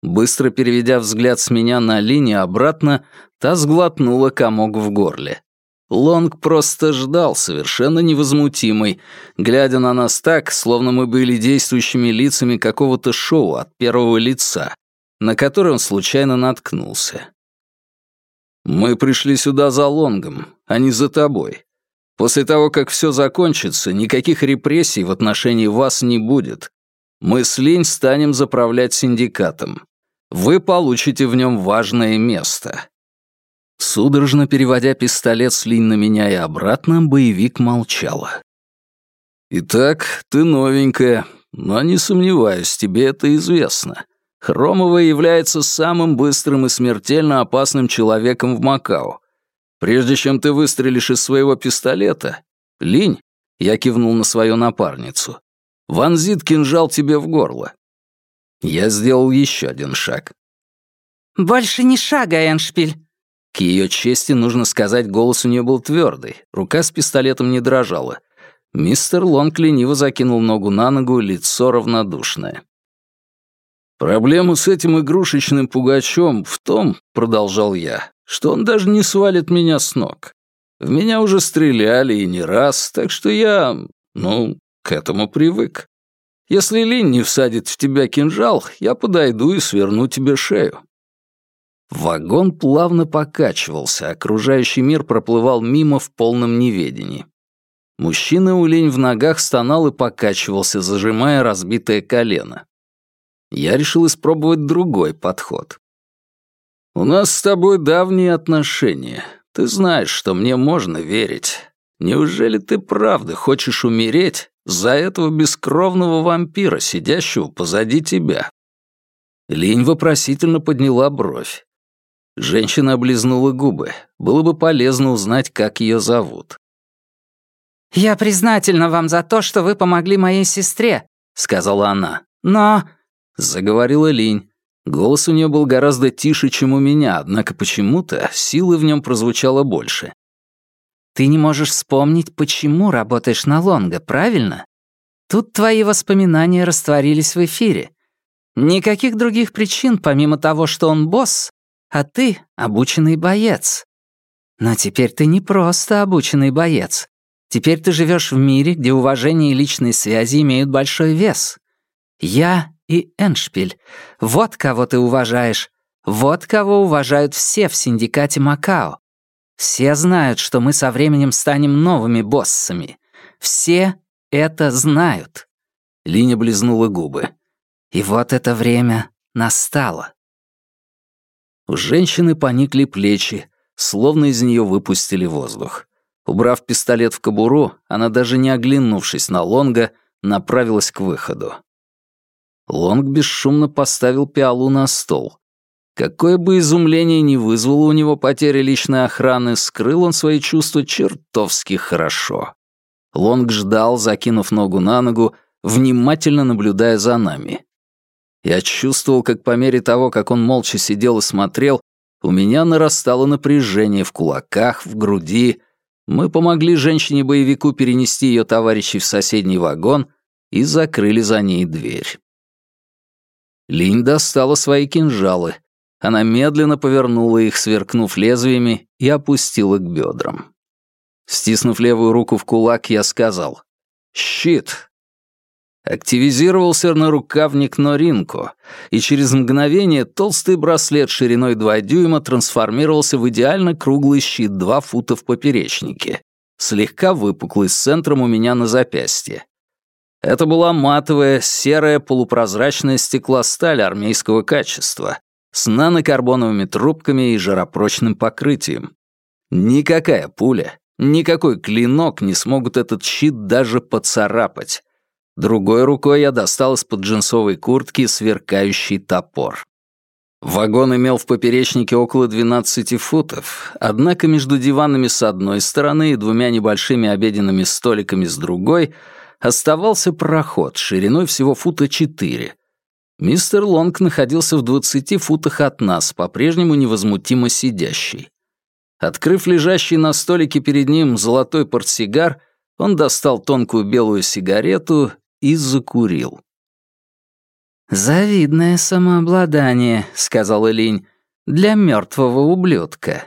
Быстро переведя взгляд с меня на линию обратно, та сглотнула комок в горле. Лонг просто ждал, совершенно невозмутимый, глядя на нас так, словно мы были действующими лицами какого-то шоу от первого лица, на которое он случайно наткнулся. «Мы пришли сюда за Лонгом, а не за тобой. После того, как все закончится, никаких репрессий в отношении вас не будет. Мы с Линь станем заправлять синдикатом. Вы получите в нем важное место». Судорожно переводя пистолет с линь на меня и обратно, боевик молчала. «Итак, ты новенькая, но не сомневаюсь, тебе это известно. Хромова является самым быстрым и смертельно опасным человеком в Макао. Прежде чем ты выстрелишь из своего пистолета, Линь, я кивнул на свою напарницу, вонзит кинжал тебе в горло. Я сделал еще один шаг. «Больше не шага, Эншпиль!» К ее чести нужно сказать, голос у нее был твердый, рука с пистолетом не дрожала. Мистер Лонг лениво закинул ногу на ногу, лицо равнодушное. «Проблема с этим игрушечным пугачом в том, — продолжал я, — что он даже не свалит меня с ног. В меня уже стреляли и не раз, так что я, ну, к этому привык. Если Линь не всадит в тебя кинжал, я подойду и сверну тебе шею». Вагон плавно покачивался, окружающий мир проплывал мимо в полном неведении. Мужчина у Линь в ногах стонал и покачивался, зажимая разбитое колено. Я решил испробовать другой подход. «У нас с тобой давние отношения. Ты знаешь, что мне можно верить. Неужели ты правда хочешь умереть за этого бескровного вампира, сидящего позади тебя. Линь вопросительно подняла бровь. Женщина облизнула губы. Было бы полезно узнать, как ее зовут. «Я признательна вам за то, что вы помогли моей сестре», — сказала она. «Но...» — заговорила Линь. Голос у нее был гораздо тише, чем у меня, однако почему-то силы в нем прозвучало больше. Ты не можешь вспомнить, почему работаешь на Лонга, правильно? Тут твои воспоминания растворились в эфире. Никаких других причин, помимо того, что он босс, а ты — обученный боец. Но теперь ты не просто обученный боец. Теперь ты живешь в мире, где уважение и личные связи имеют большой вес. Я и Эншпиль. Вот кого ты уважаешь. Вот кого уважают все в синдикате Макао. Все знают, что мы со временем станем новыми боссами. Все это знают». Линя близнула губы. И вот это время настало. У женщины поникли плечи, словно из нее выпустили воздух. Убрав пистолет в кобуру, она даже не оглянувшись на Лонга, направилась к выходу. Лонг бесшумно поставил пиалу на стол. Какое бы изумление ни вызвало у него потеря личной охраны, скрыл он свои чувства чертовски хорошо. Лонг ждал, закинув ногу на ногу, внимательно наблюдая за нами. Я чувствовал, как по мере того, как он молча сидел и смотрел, у меня нарастало напряжение в кулаках, в груди. Мы помогли женщине-боевику перенести ее товарищей в соседний вагон и закрыли за ней дверь. Линь достала свои кинжалы. Она медленно повернула их, сверкнув лезвиями, и опустила к бедрам. Стиснув левую руку в кулак, я сказал «Щит!» Активизировался нарукавник Норинко, и через мгновение толстый браслет шириной 2 дюйма трансформировался в идеально круглый щит 2 фута в поперечнике, слегка выпуклый с центром у меня на запястье. Это была матовая, серая полупрозрачная стеклосталь армейского качества с нанокарбоновыми трубками и жаропрочным покрытием. Никакая пуля, никакой клинок не смогут этот щит даже поцарапать. Другой рукой я достал из-под джинсовой куртки сверкающий топор. Вагон имел в поперечнике около 12 футов, однако между диванами с одной стороны и двумя небольшими обеденными столиками с другой оставался проход шириной всего фута 4. Мистер Лонг находился в 20 футах от нас, по-прежнему невозмутимо сидящий. Открыв лежащий на столике перед ним золотой портсигар, он достал тонкую белую сигарету и закурил. «Завидное самообладание», — сказала Линь, — «для мертвого ублюдка».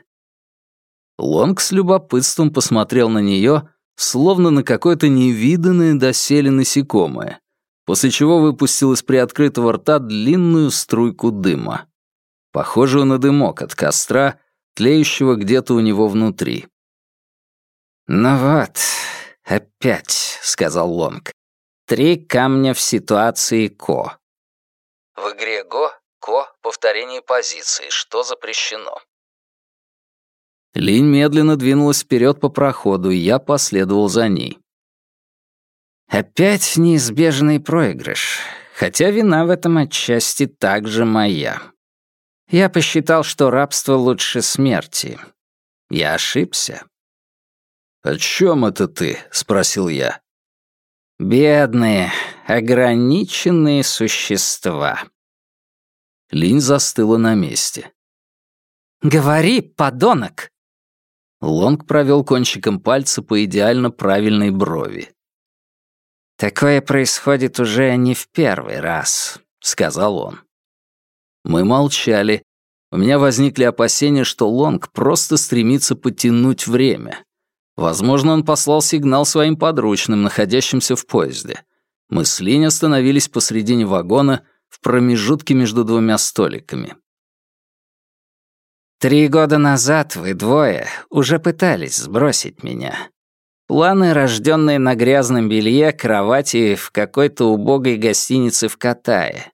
Лонг с любопытством посмотрел на нее, словно на какое-то невиданное доселе насекомое, после чего выпустил из приоткрытого рта длинную струйку дыма, похожую на дымок от костра, тлеющего где-то у него внутри. «Ну вот, опять», — сказал Лонг. Три камня в ситуации Ко. В игре Го Ко — повторение позиции, что запрещено. Линь медленно двинулась вперед по проходу, и я последовал за ней. Опять неизбежный проигрыш, хотя вина в этом отчасти также моя. Я посчитал, что рабство лучше смерти. Я ошибся. «О чем это ты?» — спросил я. Бедные, ограниченные существа. Линь застыла на месте. «Говори, подонок!» Лонг провел кончиком пальца по идеально правильной брови. «Такое происходит уже не в первый раз», — сказал он. Мы молчали. У меня возникли опасения, что Лонг просто стремится потянуть время. Возможно, он послал сигнал своим подручным, находящимся в поезде. Мы с Линь остановились посредине вагона в промежутке между двумя столиками. «Три года назад вы двое уже пытались сбросить меня. Планы, рожденные на грязном белье, кровати в какой-то убогой гостинице в Катае.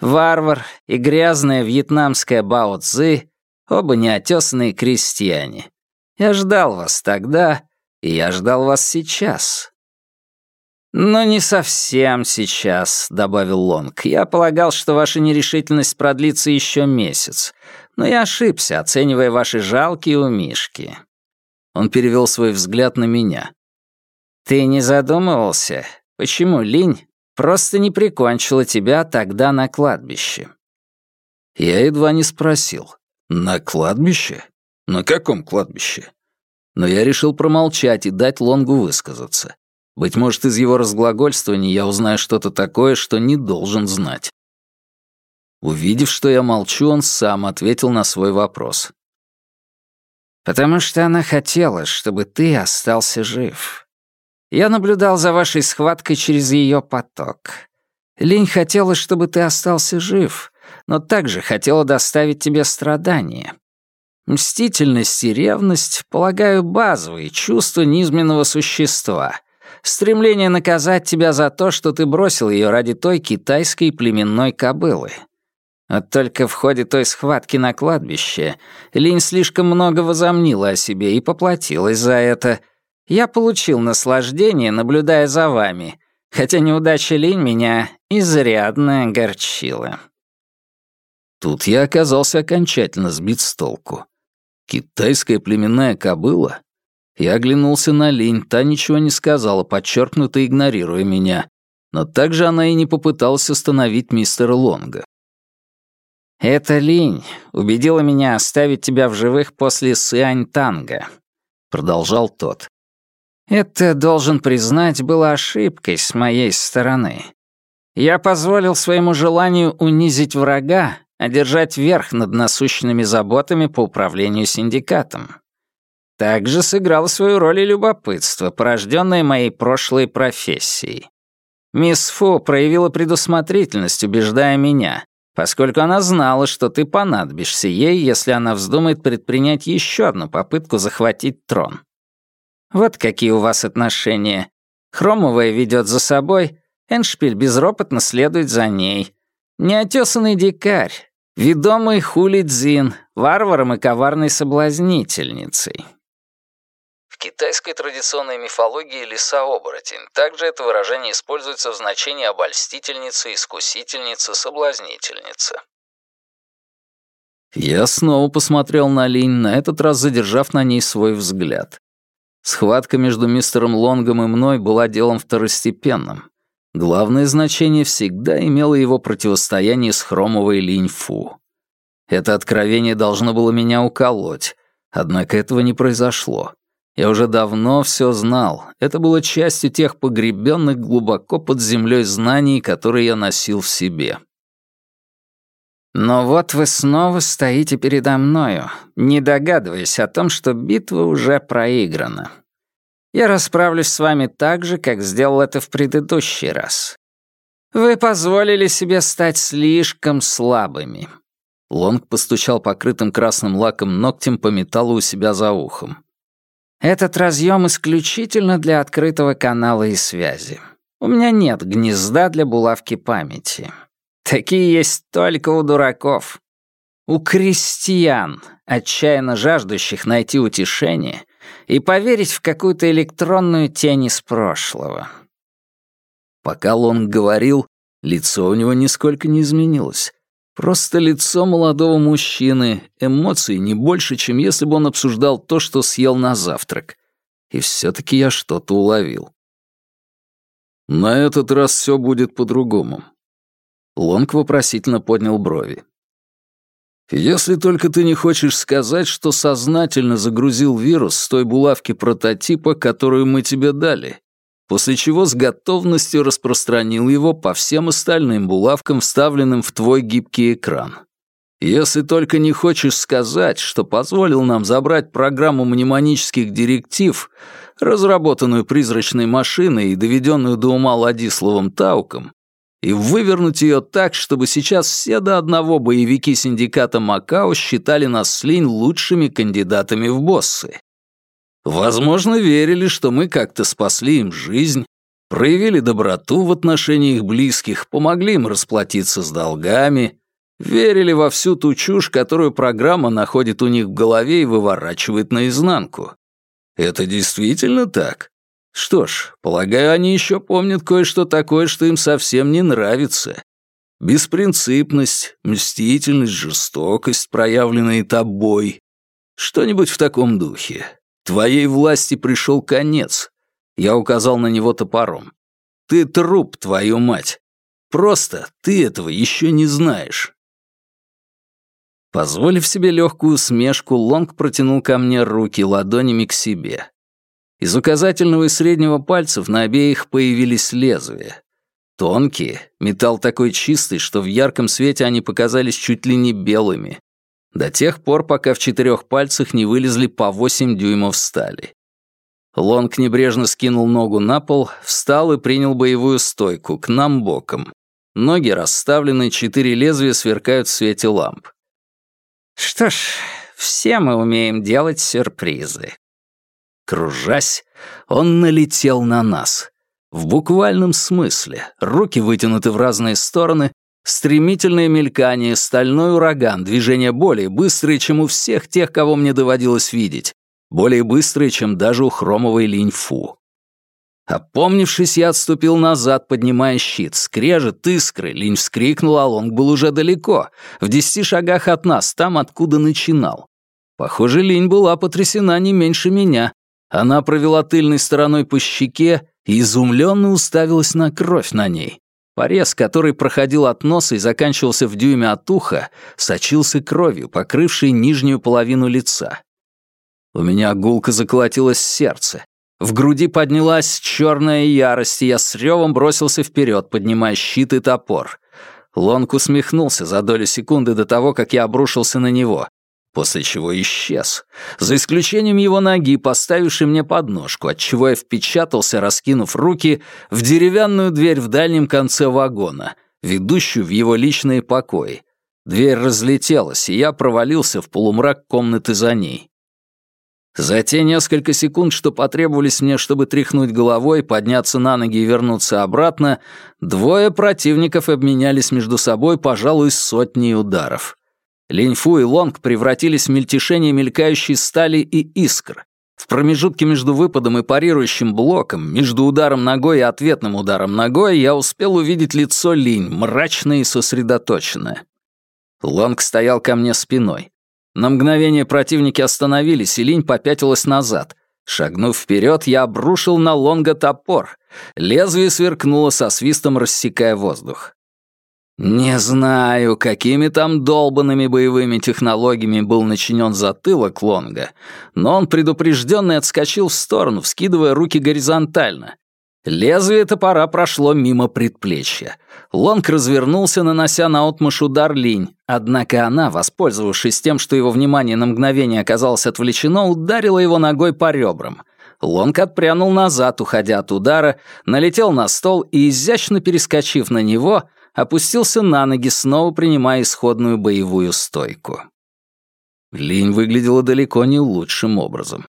Варвар и грязная вьетнамская Бао Цзы — оба неотесанные крестьяне. Я ждал вас тогда, и я ждал вас сейчас». «Но не совсем сейчас», — добавил Лонг. «Я полагал, что ваша нерешительность продлится еще месяц, но я ошибся, оценивая ваши жалкие умишки». Он перевел свой взгляд на меня. «Ты не задумывался, почему Линь просто не прикончила тебя тогда на кладбище?» Я едва не спросил. «На кладбище?» На каком кладбище? Но я решил промолчать и дать Лонгу высказаться. Быть может, из его разглагольствования я узнаю что-то такое, что не должен знать. Увидев, что я молчу, он сам ответил на свой вопрос. «Потому что она хотела, чтобы ты остался жив. Я наблюдал за вашей схваткой через ее поток. Линь хотела, чтобы ты остался жив, но также хотела доставить тебе страдания. Мстительность и ревность, полагаю, базовые чувства низменного существа. Стремление наказать тебя за то, что ты бросил ее ради той китайской племенной кобылы. Вот только в ходе той схватки на кладбище Линь слишком много возомнила о себе и поплатилась за это. Я получил наслаждение, наблюдая за вами, хотя неудача Линь меня изрядно огорчила. Тут я оказался окончательно сбит с толку. Китайская племенная кобыла? Я оглянулся на Линь, та ничего не сказала, подчеркнуто игнорируя меня. Но также она и не попыталась остановить мистера Лонга. «Эта Линь убедила меня оставить тебя в живых после Сыань-Танга», — продолжал тот. «Это, должен признать, было ошибкой с моей стороны. Я позволил своему желанию унизить врага, одержать верх над насущными заботами по управлению синдикатом. Также сыграл свою роль и любопытство, порожденное моей прошлой профессией. Мисс Фу проявила предусмотрительность, убеждая меня, поскольку она знала, что ты понадобишься ей, если она вздумает предпринять еще одну попытку захватить трон. Вот какие у вас отношения. Хромовая ведет за собой, Эншпиль безропотно следует за ней. Неотесанный дикарь, ведомый хулидзин, варваром и коварной соблазнительницей. Китайской традиционной мифологии лиса-оборотень. Также это выражение используется в значении обольстительница, искусительница, соблазнительница. Я снова посмотрел на Линь, на этот раз задержав на ней свой взгляд. Схватка между мистером Лонгом и мной была делом второстепенным. Главное значение всегда имело его противостояние с хромовой Линь-Фу. Это откровение должно было меня уколоть, однако этого не произошло. Я уже давно все знал. Это было частью тех погребенных глубоко под землей знаний, которые я носил в себе. Но вот вы снова стоите передо мною, не догадываясь о том, что битва уже проиграна. Я расправлюсь с вами так же, как сделал это в предыдущий раз. Вы позволили себе стать слишком слабыми. Лонг постучал покрытым красным лаком ногтем по металлу у себя за ухом. Этот разъем исключительно для открытого канала и связи. У меня нет гнезда для булавки памяти. Такие есть только у дураков. У крестьян, отчаянно жаждущих найти утешение и поверить в какую-то электронную тень из прошлого. Пока Лонг говорил, лицо у него нисколько не изменилось. Просто лицо молодого мужчины, эмоции не больше, чем если бы он обсуждал то, что съел на завтрак. И все-таки я что-то уловил. На этот раз все будет по-другому. Лонг вопросительно поднял брови. «Если только ты не хочешь сказать, что сознательно загрузил вирус с той булавки прототипа, которую мы тебе дали, после чего с готовностью распространил его по всем остальным булавкам, вставленным в твой гибкий экран. Если только не хочешь сказать, что позволил нам забрать программу мнемонических директив, разработанную призрачной машиной и доведенную до ума Ладиславом Тауком, и вывернуть ее так, чтобы сейчас все до одного боевики синдиката Макао считали нас с Линь лучшими кандидатами в боссы. Возможно, верили, что мы как-то спасли им жизнь, проявили доброту в отношении их близких, помогли им расплатиться с долгами, верили во всю ту чушь, которую программа находит у них в голове и выворачивает наизнанку. Это действительно так? Что ж, полагаю, они еще помнят кое-что такое, что им совсем не нравится. Беспринципность, мстительность, жестокость, проявленные тобой. Что-нибудь в таком духе. Твоей власти пришел конец. Я указал на него топором. Ты труп, твою мать. Просто ты этого еще не знаешь. Позволив себе легкую усмешку, Лонг протянул ко мне руки ладонями к себе. Из указательного и среднего пальцев на обеих появились лезвия. Тонкие, металл такой чистый, что в ярком свете они показались чуть ли не белыми, до тех пор, пока в четырех пальцах не вылезли по восемь дюймов стали. Лонг небрежно скинул ногу на пол, встал и принял боевую стойку, к нам боком. Ноги расставлены, четыре лезвия сверкают в свете ламп. «Что ж, все мы умеем делать сюрпризы». Кружась, он налетел на нас. В буквальном смысле. Руки вытянуты в разные стороны, Стремительное мелькание, стальной ураган, движение более быстрые, чем у всех тех, кого мне доводилось видеть, более быстрые, чем даже у хромовой линь-фу. Опомнившись, я отступил назад, поднимая щит. Скрежет, искры. Линь вскрикнул, а Лонг был уже далеко, в десяти шагах от нас, там, откуда начинал. Похоже, Линь была потрясена не меньше меня. Она провела тыльной стороной по щеке и изумленно уставилась на кровь на ней. Порез, который проходил от носа и заканчивался в дюйме от уха, сочился кровью, покрывшей нижнюю половину лица. У меня гулко заколотилось сердце. В груди поднялась черная ярость, и я с ревом бросился вперед, поднимая щит и топор. Лонг усмехнулся за долю секунды до того, как я обрушился на него, после чего исчез, за исключением его ноги, поставившей мне подножку, отчего я впечатался, раскинув руки, в деревянную дверь в дальнем конце вагона, ведущую в его личные покои. Дверь разлетелась, и я провалился в полумрак комнаты за ней. За те несколько секунд, что потребовались мне, чтобы тряхнуть головой, подняться на ноги и вернуться обратно, двое противников обменялись между собой, пожалуй, сотней ударов. Линьфу и Лонг превратились в мельтешение мелькающей стали и искр. В промежутке между выпадом и парирующим блоком, между ударом ногой и ответным ударом ногой, я успел увидеть лицо Линь, мрачное и сосредоточенное. Лонг стоял ко мне спиной. На мгновение противники остановились, и Линь попятилась назад. Шагнув вперед, я обрушил на Лонга топор. Лезвие сверкнуло со свистом, рассекая воздух. Не знаю, какими там долбанными боевыми технологиями был начинен затылок Лонга, но он предупрежденный отскочил в сторону, вскидывая руки горизонтально. Лезвие топора прошло мимо предплечья. Лонг развернулся, нанося на отмышь удар линь, однако она, воспользовавшись тем, что его внимание на мгновение оказалось отвлечено, ударила его ногой по ребрам. Лонг отпрянул назад, уходя от удара, налетел на стол и, изящно перескочив на него, опустился на ноги, снова принимая исходную боевую стойку. Линь выглядела далеко не лучшим образом.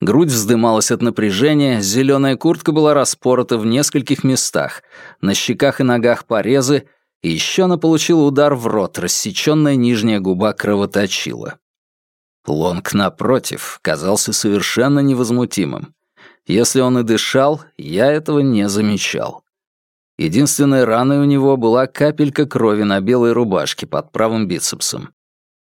Грудь вздымалась от напряжения, зеленая куртка была распорота в нескольких местах, на щеках и ногах порезы, и еще она получила удар в рот, рассеченная нижняя губа кровоточила. Лонг, напротив, казался совершенно невозмутимым. Если он и дышал, я этого не замечал. Единственной раной у него была капелька крови на белой рубашке под правым бицепсом.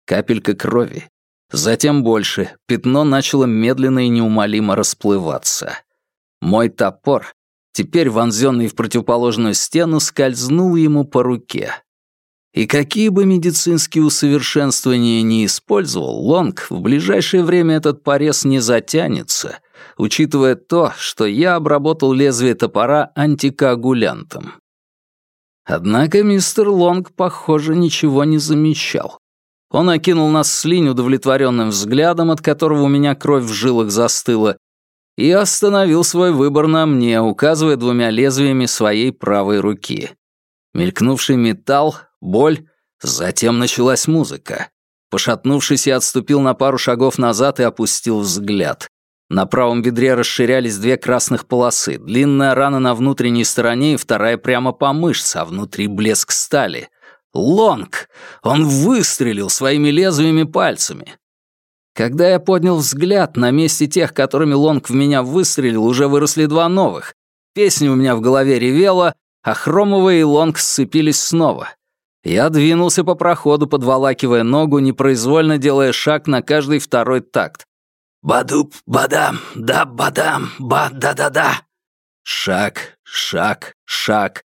Капелька крови, Затем больше. Пятно начало медленно и неумолимо расплываться. Мой топор, теперь вонзенный в противоположную стену, скользнул ему по руке. И какие бы медицинские усовершенствования ни использовал, Лонг, в ближайшее время этот порез не затянется, учитывая то, что я обработал лезвие топора антикоагулянтом. Однако мистер Лонг, похоже, ничего не замечал. Он окинул нас с Линь удовлетворенным взглядом, от которого у меня кровь в жилах застыла, и остановил свой выбор на мне, указывая двумя лезвиями своей правой руки. Мелькнувший металл, боль, затем началась музыка. Пошатнувшись, я отступил на пару шагов назад и опустил взгляд. На правом бедре расширялись две красных полосы, длинная рана на внутренней стороне и вторая прямо по мышце, а внутри блеск стали. Лонг! Он выстрелил своими лезвиями пальцами. Когда я поднял взгляд, на месте тех, которыми Лонг в меня выстрелил, уже выросли два новых. Песня у меня в голове ревела, а Хромовый и Лонг сцепились снова. Я двинулся по проходу, подволакивая ногу, непроизвольно делая шаг на каждый второй такт. «Бадуп, бадам, да бадам, ба-да-да-да». Шаг, шаг, шаг.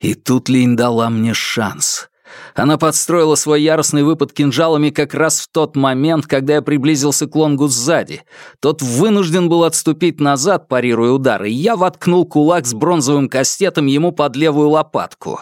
И тут Линь дала мне шанс. Она подстроила свой яростный выпад кинжалами как раз в тот момент, когда я приблизился к Лонгу сзади. Тот вынужден был отступить назад, парируя удары, и я воткнул кулак с бронзовым кастетом ему под левую лопатку.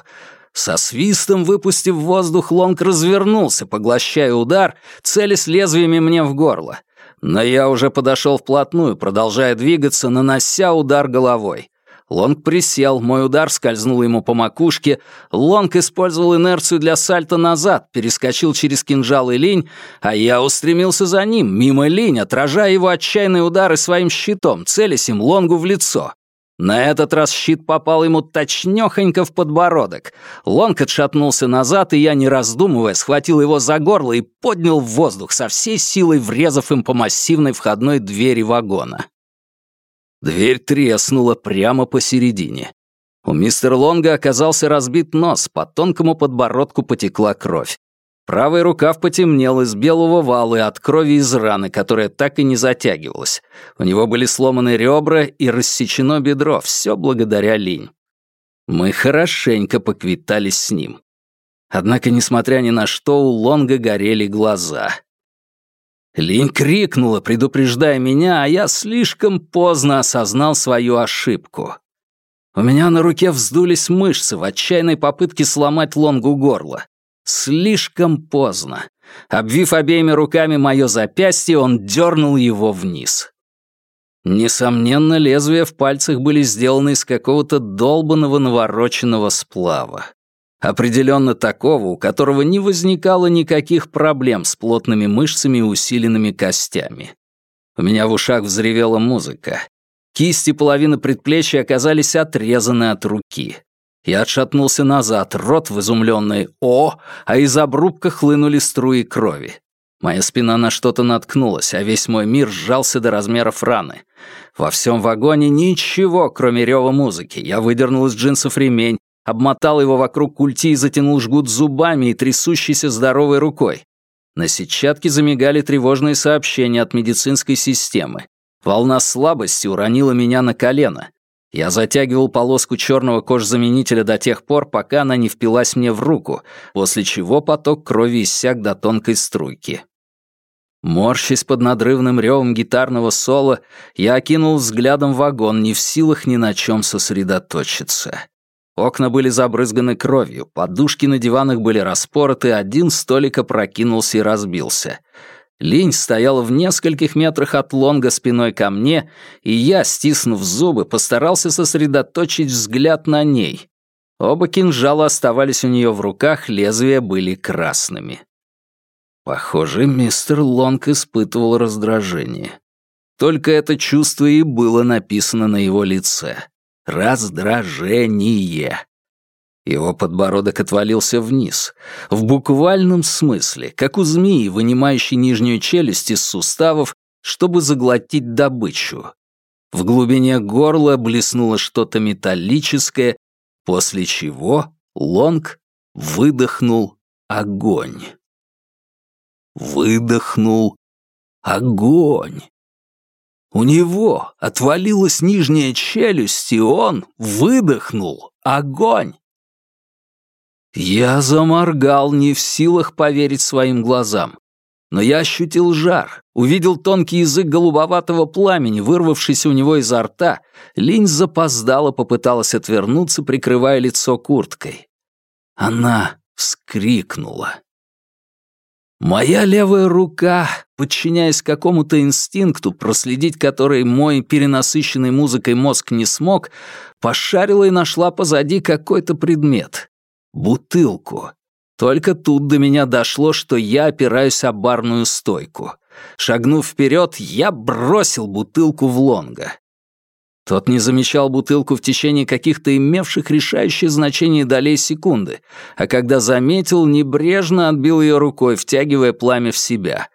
Со свистом, выпустив воздух, Лонг развернулся, поглощая удар, целясь лезвиями мне в горло. Но я уже подошел вплотную, продолжая двигаться, нанося удар головой. Лонг присел, мой удар скользнул ему по макушке. Лонг использовал инерцию для сальта назад, перескочил через кинжал и линь, а я устремился за ним, мимо линь, отражая его отчаянные удары своим щитом, целясь им Лонгу в лицо. На этот раз щит попал ему точнёхонько в подбородок. Лонг отшатнулся назад, и я, не раздумывая, схватил его за горло и поднял в воздух, со всей силой врезав им по массивной входной двери вагона. Дверь треснула прямо посередине. У мистера Лонга оказался разбит нос, по тонкому подбородку потекла кровь. Правый рукав потемнел из белого вала и от крови из раны, которая так и не затягивалась. У него были сломаны ребра и рассечено бедро, все благодаря Линь. Мы хорошенько поквитались с ним. Однако, несмотря ни на что, у Лонга горели глаза. Линь крикнула, предупреждая меня, а я слишком поздно осознал свою ошибку. У меня на руке вздулись мышцы в отчаянной попытке сломать Лонгу горло. Слишком поздно. Обвив обеими руками мое запястье, он дернул его вниз. Несомненно, лезвия в пальцах были сделаны из какого-то долбанного навороченного сплава. Определенно такого, у которого не возникало никаких проблем с плотными мышцами и усиленными костями. У меня в ушах взревела музыка. Кисти половины предплечья оказались отрезаны от руки. Я отшатнулся назад, рот в изумленный «О!», а из обрубка хлынули струи крови. Моя спина на что-то наткнулась, а весь мой мир сжался до размеров раны. Во всем вагоне ничего, кроме рева музыки. Я выдернул из джинсов ремень, обмотал его вокруг культи и затянул жгут зубами и трясущейся здоровой рукой. На сетчатке замигали тревожные сообщения от медицинской системы. Волна слабости уронила меня на колено. Я затягивал полоску черного кожзаменителя до тех пор, пока она не впилась мне в руку, после чего поток крови иссяк до тонкой струйки. Морщась под надрывным ревом гитарного соло, я окинул взглядом вагон, не в силах ни на чем сосредоточиться. Окна были забрызганы кровью, подушки на диванах были распороты, один столик опрокинулся и разбился — Линь стояла в нескольких метрах от Лонга спиной ко мне, и я, стиснув зубы, постарался сосредоточить взгляд на ней. Оба кинжала оставались у нее в руках, лезвия были красными. Похоже, мистер Лонг испытывал раздражение. Только это чувство и было написано на его лице. Раздражение. Его подбородок отвалился вниз, в буквальном смысле, как у змеи, вынимающей нижнюю челюсть из суставов, чтобы заглотить добычу. В глубине горла блеснуло что-то металлическое, после чего Лонг выдохнул огонь. Выдохнул огонь. У него отвалилась нижняя челюсть, и он выдохнул огонь. Я заморгал, не в силах поверить своим глазам. Но я ощутил жар, увидел тонкий язык голубоватого пламени, вырвавшийся у него изо рта. Линь запоздала, попыталась отвернуться, прикрывая лицо курткой. Она вскрикнула. Моя левая рука, подчиняясь какому-то инстинкту, проследить который мой перенасыщенный музыкой мозг не смог, пошарила и нашла позади какой-то предмет бутылку. Только тут до меня дошло, что я опираюсь о барную стойку. Шагнув вперед, я бросил бутылку в лонга. Тот не замечал бутылку в течение каких-то имевших решающее значение долей секунды, а когда заметил, небрежно отбил ее рукой, втягивая пламя в себя.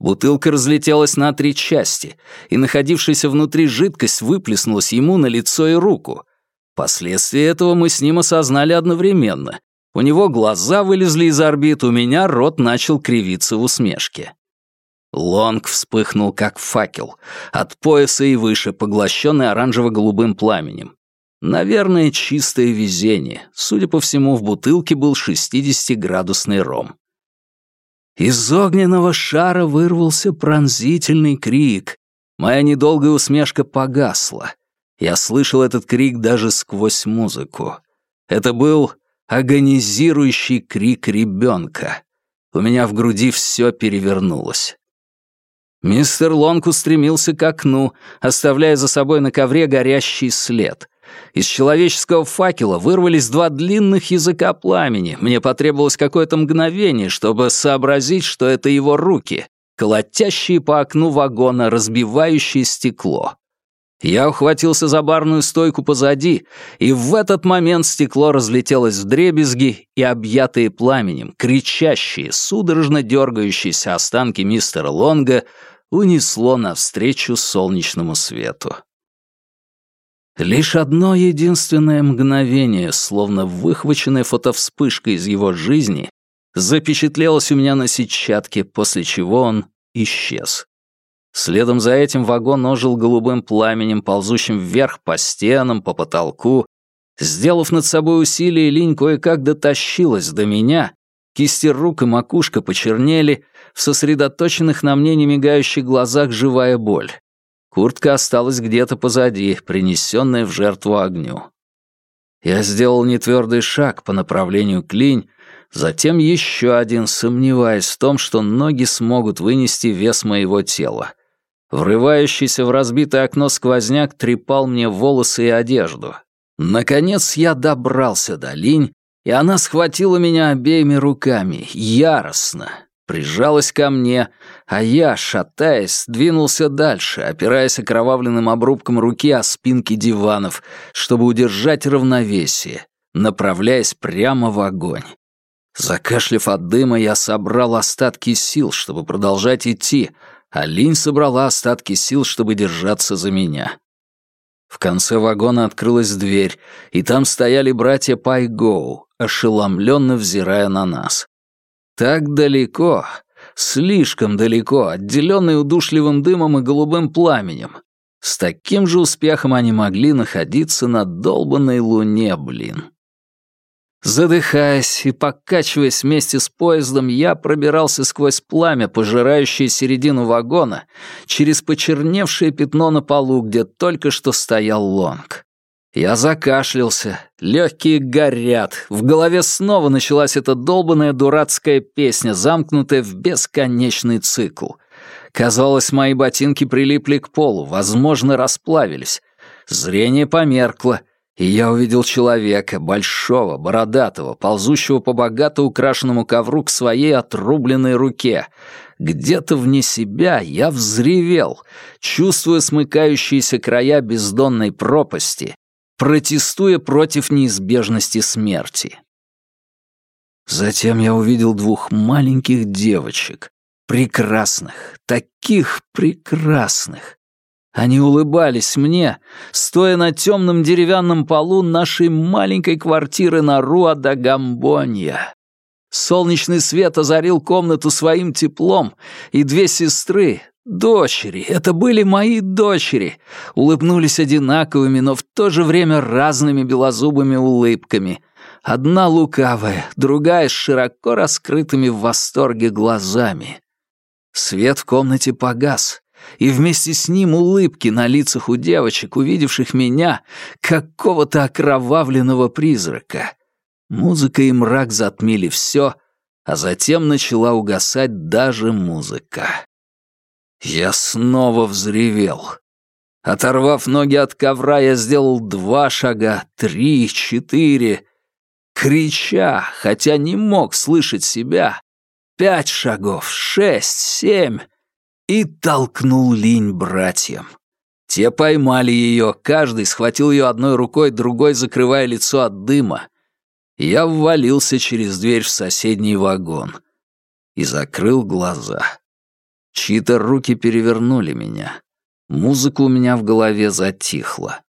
Бутылка разлетелась на три части, и находившаяся внутри жидкость выплеснулась ему на лицо и руку. Последствия этого мы с ним осознали одновременно. У него глаза вылезли из орбит, у меня рот начал кривиться в усмешке. Лонг вспыхнул, как факел, от пояса и выше, поглощенный оранжево-голубым пламенем. Наверное, чистое везение. Судя по всему, в бутылке был 60-градусный ром. Из огненного шара вырвался пронзительный крик. Моя недолгая усмешка погасла. Я слышал этот крик даже сквозь музыку. Это был агонизирующий крик ребенка. У меня в груди все перевернулось. Мистер Лонг устремился к окну, оставляя за собой на ковре горящий след. Из человеческого факела вырвались два длинных языка пламени. Мне потребовалось какое-то мгновение, чтобы сообразить, что это его руки, колотящие по окну вагона, разбивающие стекло. Я ухватился за барную стойку позади, и в этот момент стекло разлетелось в дребезги, и объятые пламенем, кричащие, судорожно дергающиеся останки мистера Лонга унесло навстречу солнечному свету. Лишь одно единственное мгновение, словно выхваченная фотовспышка из его жизни, запечатлелось у меня на сетчатке, после чего он исчез. Следом за этим вагон ожил голубым пламенем, ползущим вверх по стенам, по потолку. Сделав над собой усилие, линь кое-как дотащилась до меня. Кисти рук и макушка почернели, в сосредоточенных на мне немигающих глазах живая боль. Куртка осталась где-то позади, принесенная в жертву огню. Я сделал нетвердый шаг по направлению к линь, затем еще один, сомневаясь в том, что ноги смогут вынести вес моего тела. Врывающийся в разбитое окно сквозняк трепал мне волосы и одежду. Наконец я добрался до линь, и она схватила меня обеими руками, яростно, прижалась ко мне, а я, шатаясь, двинулся дальше, опираясь окровавленным обрубком руки о спинки диванов, чтобы удержать равновесие, направляясь прямо в огонь. Закашляв от дыма, я собрал остатки сил, чтобы продолжать идти, а Линь собрала остатки сил, чтобы держаться за меня. В конце вагона открылась дверь, и там стояли братья Пайгоу, ошеломленно взирая на нас. Так далеко, слишком далеко, отделенные удушливым дымом и голубым пламенем. С таким же успехом они могли находиться на долбанной луне, блин. Задыхаясь и покачиваясь вместе с поездом, я пробирался сквозь пламя, пожирающее середину вагона, через почерневшее пятно на полу, где только что стоял лонг. Я закашлялся, легкие горят, в голове снова началась эта долбанная дурацкая песня, замкнутая в бесконечный цикл. Казалось, мои ботинки прилипли к полу, возможно, расплавились. Зрение померкло — и я увидел человека, большого, бородатого, ползущего по богато украшенному ковру к своей отрубленной руке. Где-то вне себя я взревел, чувствуя смыкающиеся края бездонной пропасти, протестуя против неизбежности смерти. Затем я увидел двух маленьких девочек, прекрасных, таких прекрасных, они улыбались мне, стоя на темном деревянном полу нашей маленькой квартиры на Руа-да-Гамбонья. Солнечный свет озарил комнату своим теплом, и две сестры, дочери, это были мои дочери, улыбнулись одинаковыми, но в то же время разными белозубыми улыбками. Одна лукавая, другая с широко раскрытыми в восторге глазами. Свет в комнате погас и вместе с ним улыбки на лицах у девочек, увидевших меня, какого-то окровавленного призрака. Музыка и мрак затмили все, а затем начала угасать даже музыка. Я снова взревел. Оторвав ноги от ковра, я сделал два шага, три, четыре. Крича, хотя не мог слышать себя, пять шагов, шесть, семь и толкнул линь братьям. Те поймали ее, каждый схватил ее одной рукой, другой закрывая лицо от дыма. Я ввалился через дверь в соседний вагон и закрыл глаза. Чьи-то руки перевернули меня. Музыка у меня в голове затихла.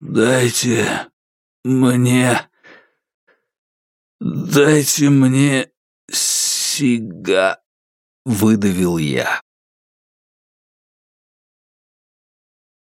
«Дайте мне... Дайте мне сига...» выдавил я.